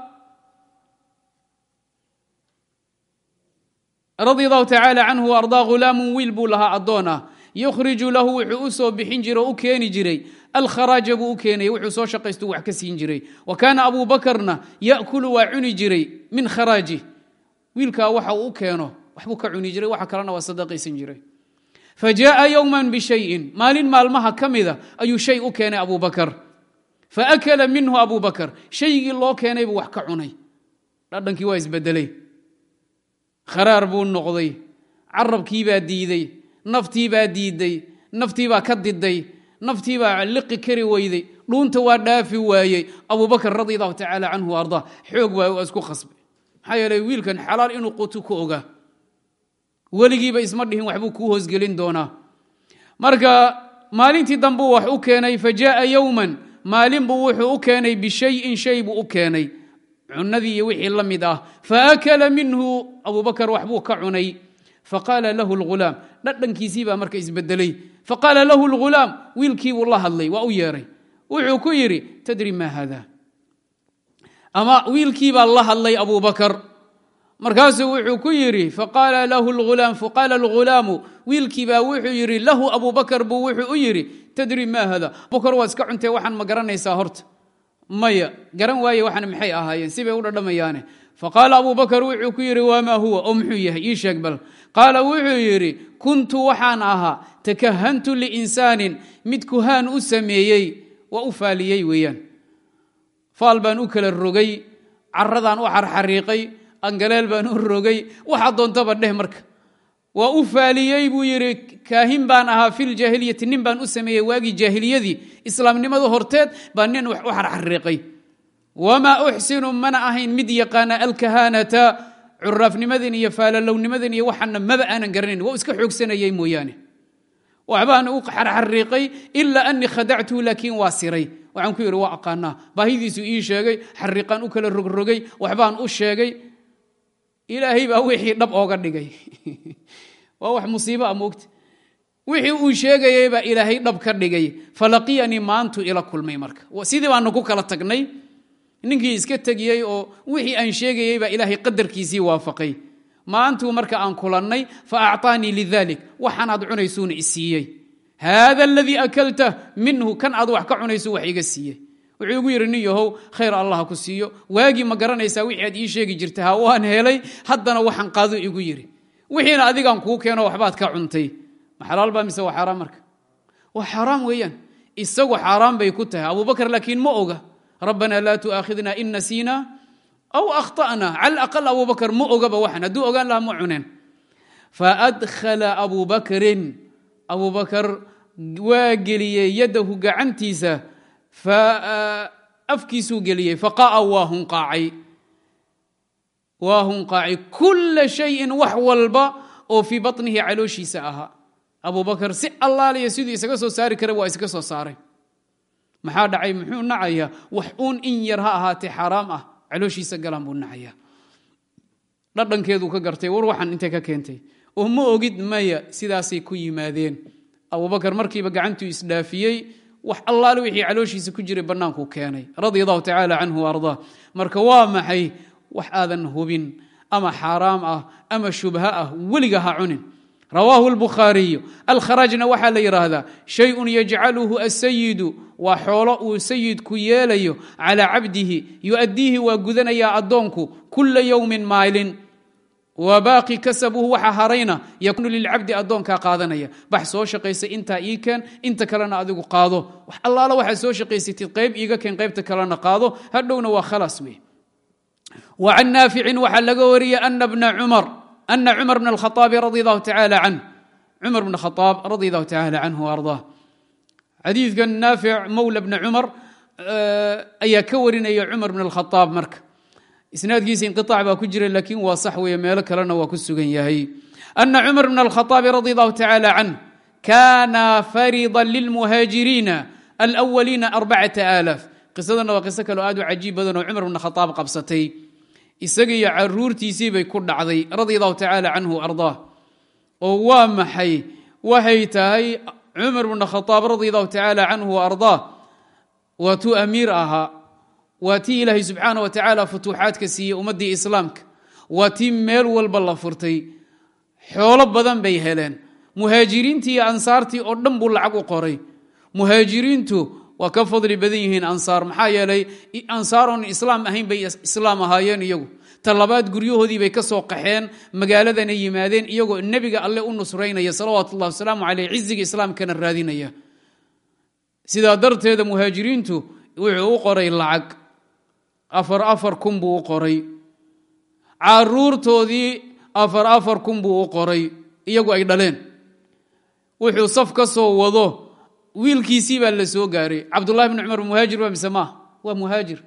radi allahu tacaala canhu ardaa hulaamun wiil buu lahaa addoon ah yukhriju lahu wuxuu u soo bixin jiray oo u keeni jiray. Alkharaaja buu u keenayay wuxuu soo shaqaystu wax ka siin jiray. Wa kaana abu ya'kulu waa cuni jiray min kharaaji wiilkaa waxa uu u keeno waxbuu ka cuni jiray waxa kalena waa sadaqaysan jiray. Fa jaءa yowma bishayin maalin maalmaha ka mida ayuu shay u keenay abu bakar. Faakala minhu abu bakar. Shaygii loo keenay buu wax ka cunay. Dhadhankii waa isbedelay kharaar buu noqday. Carabkiibaa diiday. Naftiibaa diiday. Naftiibaa ka diday. Naftiibaa liqi kari weyday. Dhuunta waa dhaafi waayey. Abubakr radi allahu tacaala canhu arda xoog baa isku khasbay. Maxaa yeeley wiilkan xalaal inuu qutu ku ogaa weligiiba isma dhihin waxbuu kuu hoosgelin doonaa. Marka maalintii dambuu wax u keenay fa jaءa yowman maalin buu wuxuu u keenay bishayin shay buu u keenay cunadii iyo wixii la mid ah faakala minhu abubakar waxbuu ka cunay. Faqaala lahu lghulaam dhadhankiisii baa marka isbedelay. Faqaala lahu lghulaam wiilkiibuu la hadlay waa u yeeray. Wuxuu ku yidhi tadri ma hada ama wiilkiibaa la hadlay abubakar. Markaasuu wuxuu ku yidhi faqaala lahu lghulaam faqaala lghulaamu wiilkiibaa wuxuu yidhi lahu abubakar buu wuxuu u yidhi tadri ma hada abubakar waad iska cuntee waxaan ma garanaysaa horta maya garan waaye waxaan maxay ahaayeen? Sibay u dhadhamayaane. Faqaala abu bakar wuxuu ku yidhi wamaa huwa? Oo muxuu yahay? Ii sheeg bal. Qaala wuxuu yidhi kuntu waxaan ahaa takahantu liinsaanin mid kuhaan u sameeyey waa u faaliyey weeyaan. Faal baan u kala rogay caradaan u xarxariiqay angaleel baan u rogay waxaa doontaba dheh marka waa u faaliyey buu yidhi kaahin baan ahaa filjaahiliyati nin baan u sameeyey waagii jaahiliyadii. Islaamnimada horteed baa nin u xarxariiqay wamaa uxsinu mana ahayn mid yaqaana alkahaanata curaafnimadin iyo faalalownimadin iyo waxaana maba aanan garanayn waa iska xoogsanayay mooyaane. Waxbaan u xarxariiqay ilaa anii khadactuhu laakiin waa siray. Waxaan ku yidhi waa aqaanaa. Baahidiisu ii sheegay xariiqaan u kala rogrogay waxbaan u sheegay. Ilaahay baa wixii dhab ooga dhigay waa wax musiibo a moogta wixii uu sheegayay baa ilaahay dhab ka dhigay. Falaqiyanii maantu ila kulmay marka. Sidii baanu ku kala tagnay. Ninkii iska tegiyey oo wixii aan sheegayey baa ilaahay qadarkiisii waafaqay. Maantuu marka aan kulannay fa acطaanii lidalik waxaan aad cunaysuuna isiiyey haada aladii akalta minhu kan aad wax ka cunaysu wax iga siiyey. Wuxuu igu yidhi nin yahow khayr allah ku siiyo. Waagii ma garanaysaa wixii aad ii sheegi jirta ha waan helay? Haddana waxaan qaado igu yidhi wixiina adigaan kuu keeno waxbaad ka cuntay. Ma xalaal baa mise waa xaaraam marka? Waa xaaraam weeyaan. Isagu xaaraan bay ku tahay. Abubakar laakiin ma oga. Rabbana laa tu'aakhidna in nasiina aw akhta'na. Cala aqal abubakar ma ogaba waxan hadduu ogaan lahaa ma cuneen. Faadkhala abubakrin abubakar waa geliyey yadahu gacantiisa. Afkiisuu geliyey. Faqa'a waa hunqaacay waa hunqaacay kula shayin wax walba oo fii baطnihi calooshiisa ahaa. Abubakar si allaaliya siduu isaga soo saari kara waa iska soo saaray. Maxaa dhacay? Muxuu nacayaa wax uun in yar ha ahaatee xaaraam ah. Calooshiisa galaan buu nacayaa. Dhadhankeeduu ka gartay war waxaan intay ka keentay? Oo ma ogid maya sidaasay ku yimaadeen. Abubakar markiiba gacantuu isdhaafiyey wax allaale wixii calooshiisa ku jiray bannaankuu keenay. Radia allahu tacaala canhu ardaa marka waa maxay wax aadan hubin ama xaaraam ah ama shubha ah weliga ha cunin. Rawaahu lbukhaariyu alkharajna waxaa la yidhaahdaa shayun yajcaluhu asayidu waa xoolo uu sayidku yeelayo calaa cabdihi. Yu'addiihi waa gudanayaa addoonku kula yowmin maalin. Wa baaqi kasabuhu waxa harayna yakuunu lilcabdi addoonkaa qaadanaya. Bax soo shaqaysay intaa ii keen inta kalena adigu qaado. Allaala waxaad soo shaqaysatid qayb iiga keen qaybta kalena qaado. Hadhowna waa khalaas wey can naaficin waxaa laga wariyey ana cumar bn alkhaaabi radi allahu tacaala canh cumar bn khaaab radi allahu tacaala canhu ardaa xadiidkan naafic mowla bna cumar ayaa ka warinaya cumar bn alkhaaab marka. Isnaadkiisa inqiaac baa ku jira laakiin waa sax weeye meelo kalena waa ku sugan yahay. Ana cumar bn alkhaaabi radi allahu tacaala canh kana farida lilmuhaajiriina alwaliina arbacata aalaaf qisadana waa qiso kaleo aad u cajiib badan oo cumar bn khaaab qabsatay. Isaga iyo caruurtiisii bay ku dhacday radi allahu tacaala canhu ardaa oo waa maxay? Waxay tahay cumar bn khaaab radi allahu tacaala canhu ardaa waa tuu amiir ahaa. Waa tii ilaahay subxaana wa tacaala futuuxaadka siiyey ummaddii islaamka. Waa tii meel walba la furtay. Xoolo badan bay heleen. Muhaajiriintii iyo ansaartii oo dhan buu lacag u qoray. Muhaajiriintu waa ka fadli badan yihiin ansaar. Maxaa yeelay ansaar oon islaam ahayn bay islaam ahaayeen iyagu. Ta labaad guryahoodii bay ka soo qaxeen magaaladana yimaadeen iyagoo nebiga alle u nusraynaya salawaatu ullahi wasalaamu caleyh ciziga islaamkana raadinaya. Sidaa darteeda muhaajiriintu wuxuu u qoray lacag. Afar afar kun buu u qoray. Caruurtoodii afar afar kun buu u qoray iyagu ay dhaleen. Wuxuu saf ka soo wado wiilkiisii baa la soo gaaray. Cabdullahi bni cumar muhaajir waa mise maah waa muhaajir.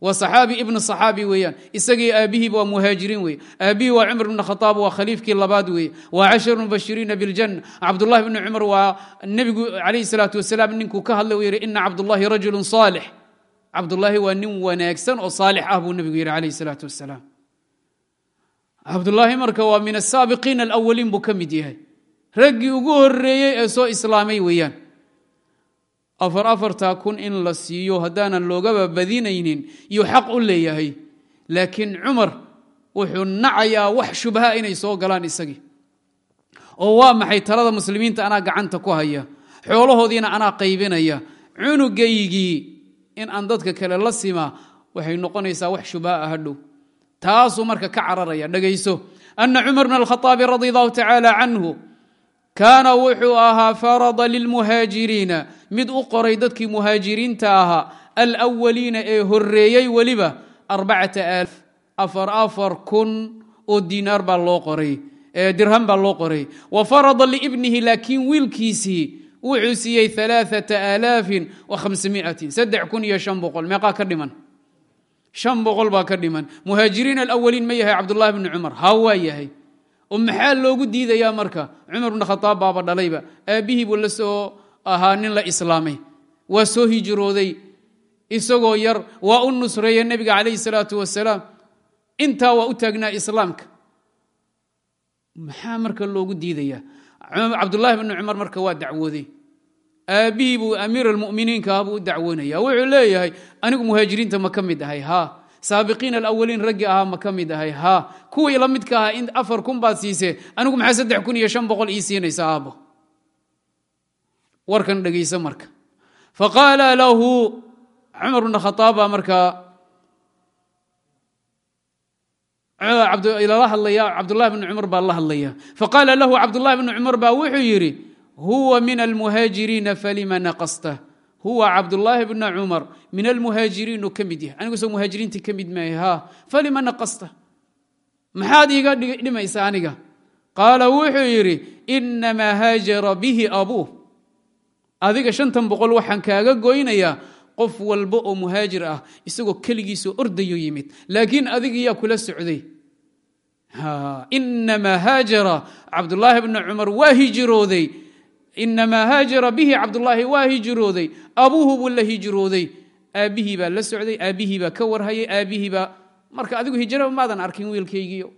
Waa saxaabi ibnu saxaabi weeyaan. Isagii aabihiiba waa muhaajiriin weye aabihii waa cumar bn khaaab waa khaliifkii labaad weeye. Waa casharu mubashiriina biljanna cabdullahi bni cumar waa nebigu calayhi salaatu wasalaam ninkuu ka hadlay uu yidhi ina cabdullahi rajulun saalix. Cabdullaahi waa nin wanaagsan oo saalix ah buu nebigu yidhi calayhi salaatu wasalaam. Cabdullaahi marka waa min asaabiqiina alawaliin buu ka mid yahay. Raggii ugu horeeyey ee soo islaamay weeyaan afar afartaa kun in la siiyo haddaanan loogaba badinaynin yuu xaq u leeyahay. Laakiin cumar wuxuu nacayaa wax shubha inay soo galaan isagii. Oo waa maxay talada muslimiinta anaa gacanta ku haya? Xoolahoodiina anaa qaybinaya? Cunugaygii in aan dadka kale la simaa waxay noqonaysaa wax shubha ah hadhow. Taasuu marka ka cararaya dhegayso ana cumar bn alkhaaabi radi allahu tacaala canhu kaana wuxuu ahaa farada lilmuhaajiriina mid u qoray dadkii muhaajiriinta ahaa alwaliina ee horeeyey weliba oo diinaar baa loo qoray dirham baa loo qoray. Wa farada liibnihi laakiin wiilkiisii wuxuu siiyey meeqaa ka dhiman? Baa ka dhiman. Muhaajiriin alawaliin ma yahay cabdullahi bni cumar. Ha waa yahay. Oo maxaa loogu diidayaa marka? Cumar bn khaaab baaba dhalayba. Aabbihii buu la soo ahaa nin la islaamay. Waa soo hijrooday isagoo yar waa u nusreeya nebiga calayhi salaatu wasalaam intaa waa u taagnaa islaamka. Maxaa marka loogu diidayaa? Cabdullaahi bni cumar marka waa dacwooday. Aabbihii buu amiir almuminiinka ah buu u dacwoonaya wuxuu leeyahay anigu muhaajiriinta ma ka mid ahay ha saabiqiin alawaliin raggii ahaa ma ka mid ahay ha kuwii la midka ahaa in afar kun baad siisee anigu maxaa saddex kun iyo shan boqol ii siinaysa aabbo warkan dhegayso marka. Faqaala lahu cumar bn khaaab baa markaa lala hadlaya cabdullahi bni cumar baa la hadlaya. Faqaala lahu cabdullahi bni cumar baa wuxuu yidhi huwa min almuhaajiriina falima naqastah huwa cabdulaahi bna cumar min almuhaajiriinu ka mid yahay. Anigu soo muhaajiriintii ka mid maahay ha falima naqasta? Maxaad iiga dhimaysa aniga? Qaala wuxuu yidhi inamaa haajara bihi abuuh adiga shantan boqol waxaan kaaga goynayaa qof walba oo muhaajir ah isagoo keligiisoo ordayo yimid. Laakiin adigiyaa kula socday. Inamaa haajara cabdulaahi bna cumar waa hijrooday inamaa haajara bihi cabdulaahi waa hijrooday abuuhu buu la hijrooday. Aabbihii baa la socday aabbihii baa ka warhayay aabbihii baa marka adigu hijraba maadan arkin wiilkaygiio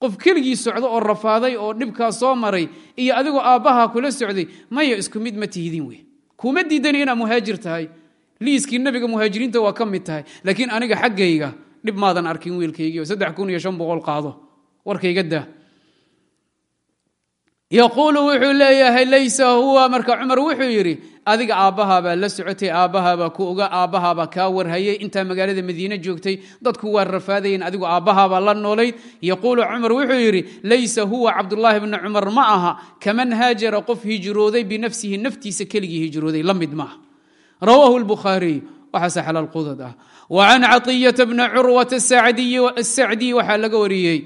qof keligii socdo oo rafaaday oo dhibkaa soo maray iyo adigoo aabbaha kula socday maya isku mid ma tihdin wey kuma diidani inaad muhaajir tahay. Liiskii nebiga muhaajiriinta waa ka mid tahay. Laakiin aniga xaggayga dhib maadan arkin wiilkaygii oo qaado. Warkayga daa. Yaquulu wuxuu leeyahay laysa huwa. Marka cumar wuxuu yidhi adiga aabbahaabaa la socotay aabbahaabaa ku oga aabbahaabaa kaa warhayay. Intaa magaalada madiine joogtay dadku waa rafaadayen adigu aabbahaabaa la noolayd. Yaquulu cumar wuxuu yidhi laysa huwa cabdulaahi bni cumar ma aha. Kaman haajara qof hijrooday binafsihi naftiisa keligii hijrooday la mid maaha. Rawaahu lbukhaariy waxaa saxlaal qudad ah. Wa can caطiyata bni curwata asacdiyi waxaa laga wariyey.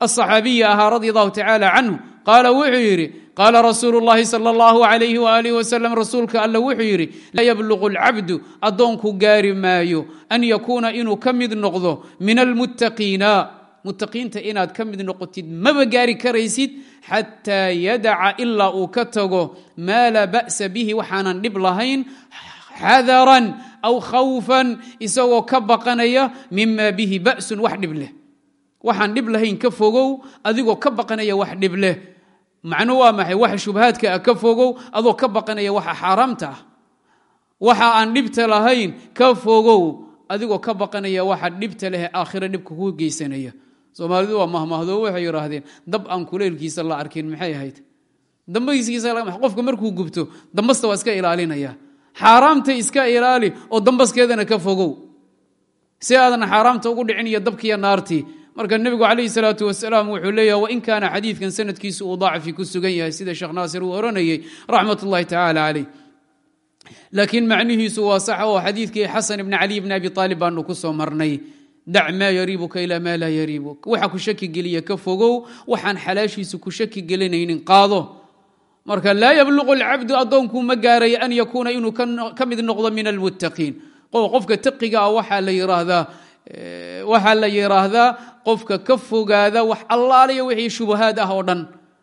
Asaxaabiyi ahaa radi allahu tacaala canhu qaala wuxuu yidhi qaala rasuulu llahi sal اllahu alayhi waalih wasalam rasuulka alla wuxuu yidhi laa yabluqu lcabdu addoonku gaari maayo an yakuuna inuu ka mid noqdo min almuttaqiina muttaqiinta inaad ka mid noqotid maba gaari karaysid xataa yadaca ilaa uu ka tago maa laa ba'sa bihi waxaanan dhib lahayn xadaran aw khawfan isagoo ka baqanaya mima bihi ba'sun wax dhib leh. Waxaan dhib lahayn ka fogow adigoo ka baqanaya wax dhib leh macnu waa maxay? Wax shubhaadka ah ka fogow adoo ka baqanaya waxa xaaraamta ah. Waxa aan dhibta lahayn ka fogow adigoo ka baqanaya waxa dhibta leh aakhira dhibka kuu geysanaya. Soomaalidu waa mahmahdo waxay yidhaahdeen dab aan kuleylkiisa la arkin maxay ahayd? Dambaiskiisaqofka markuu gubto dambasta waa iska ilaalinaya. Xaaraamta iska ilaali oo dambaskeedana ka fogow. Si aadan xaaraamta ugu dhicin iyo dabkiiyo naartii marka nebigu calayhi salaatu wasalaam wuxuu leeyahay wain kaana xadiidkan sanadkiisu uu dacfi ku sugan yahay sida sheekh naasir uu oranayey raxmat ullahi tacaala caleyh laakiin macnihiisu waa sax oo xadiidkii xasan ibni caliy bni abi aalib baanu ku soo marnay. Dac maa yariibuka ilaa maa laa yariibuk. Waxa ku shaki geliya ka fogow waxaan xalaashiisu ku shaki gelinaynin qaado. Marka laa yabluqu alcabdu addoonkuu ma gaaray an yakuuna inuu ka mid noqdo min almuttaqiin. Qofka taqiga ah waxaa la yiraahdaa waxaa la yidhaahdaa qofka ka fogaada wax allaaliya wixii shubahaad ah oo dhan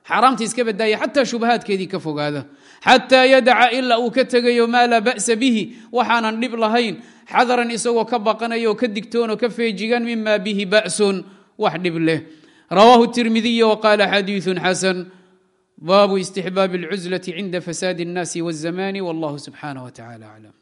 xaaraamta iska badaaya xataa shubahaadkeedii ka fogaada xataa yadaca ilaa uu ka tegayo maa laa ba'sa bihi waxaanan dhib lahayn xadaran isagoo ka baqanaya oo ka digtoon oo ka feejigan mima bihi ba'sun wax dhib leh rawaahu tirmidiy waqaala xadiiثu xasan baabu istixbaabi اlcuzlati cinda fasaadi الnaasi wالzamani wallahu subxaanaه w tacala aclam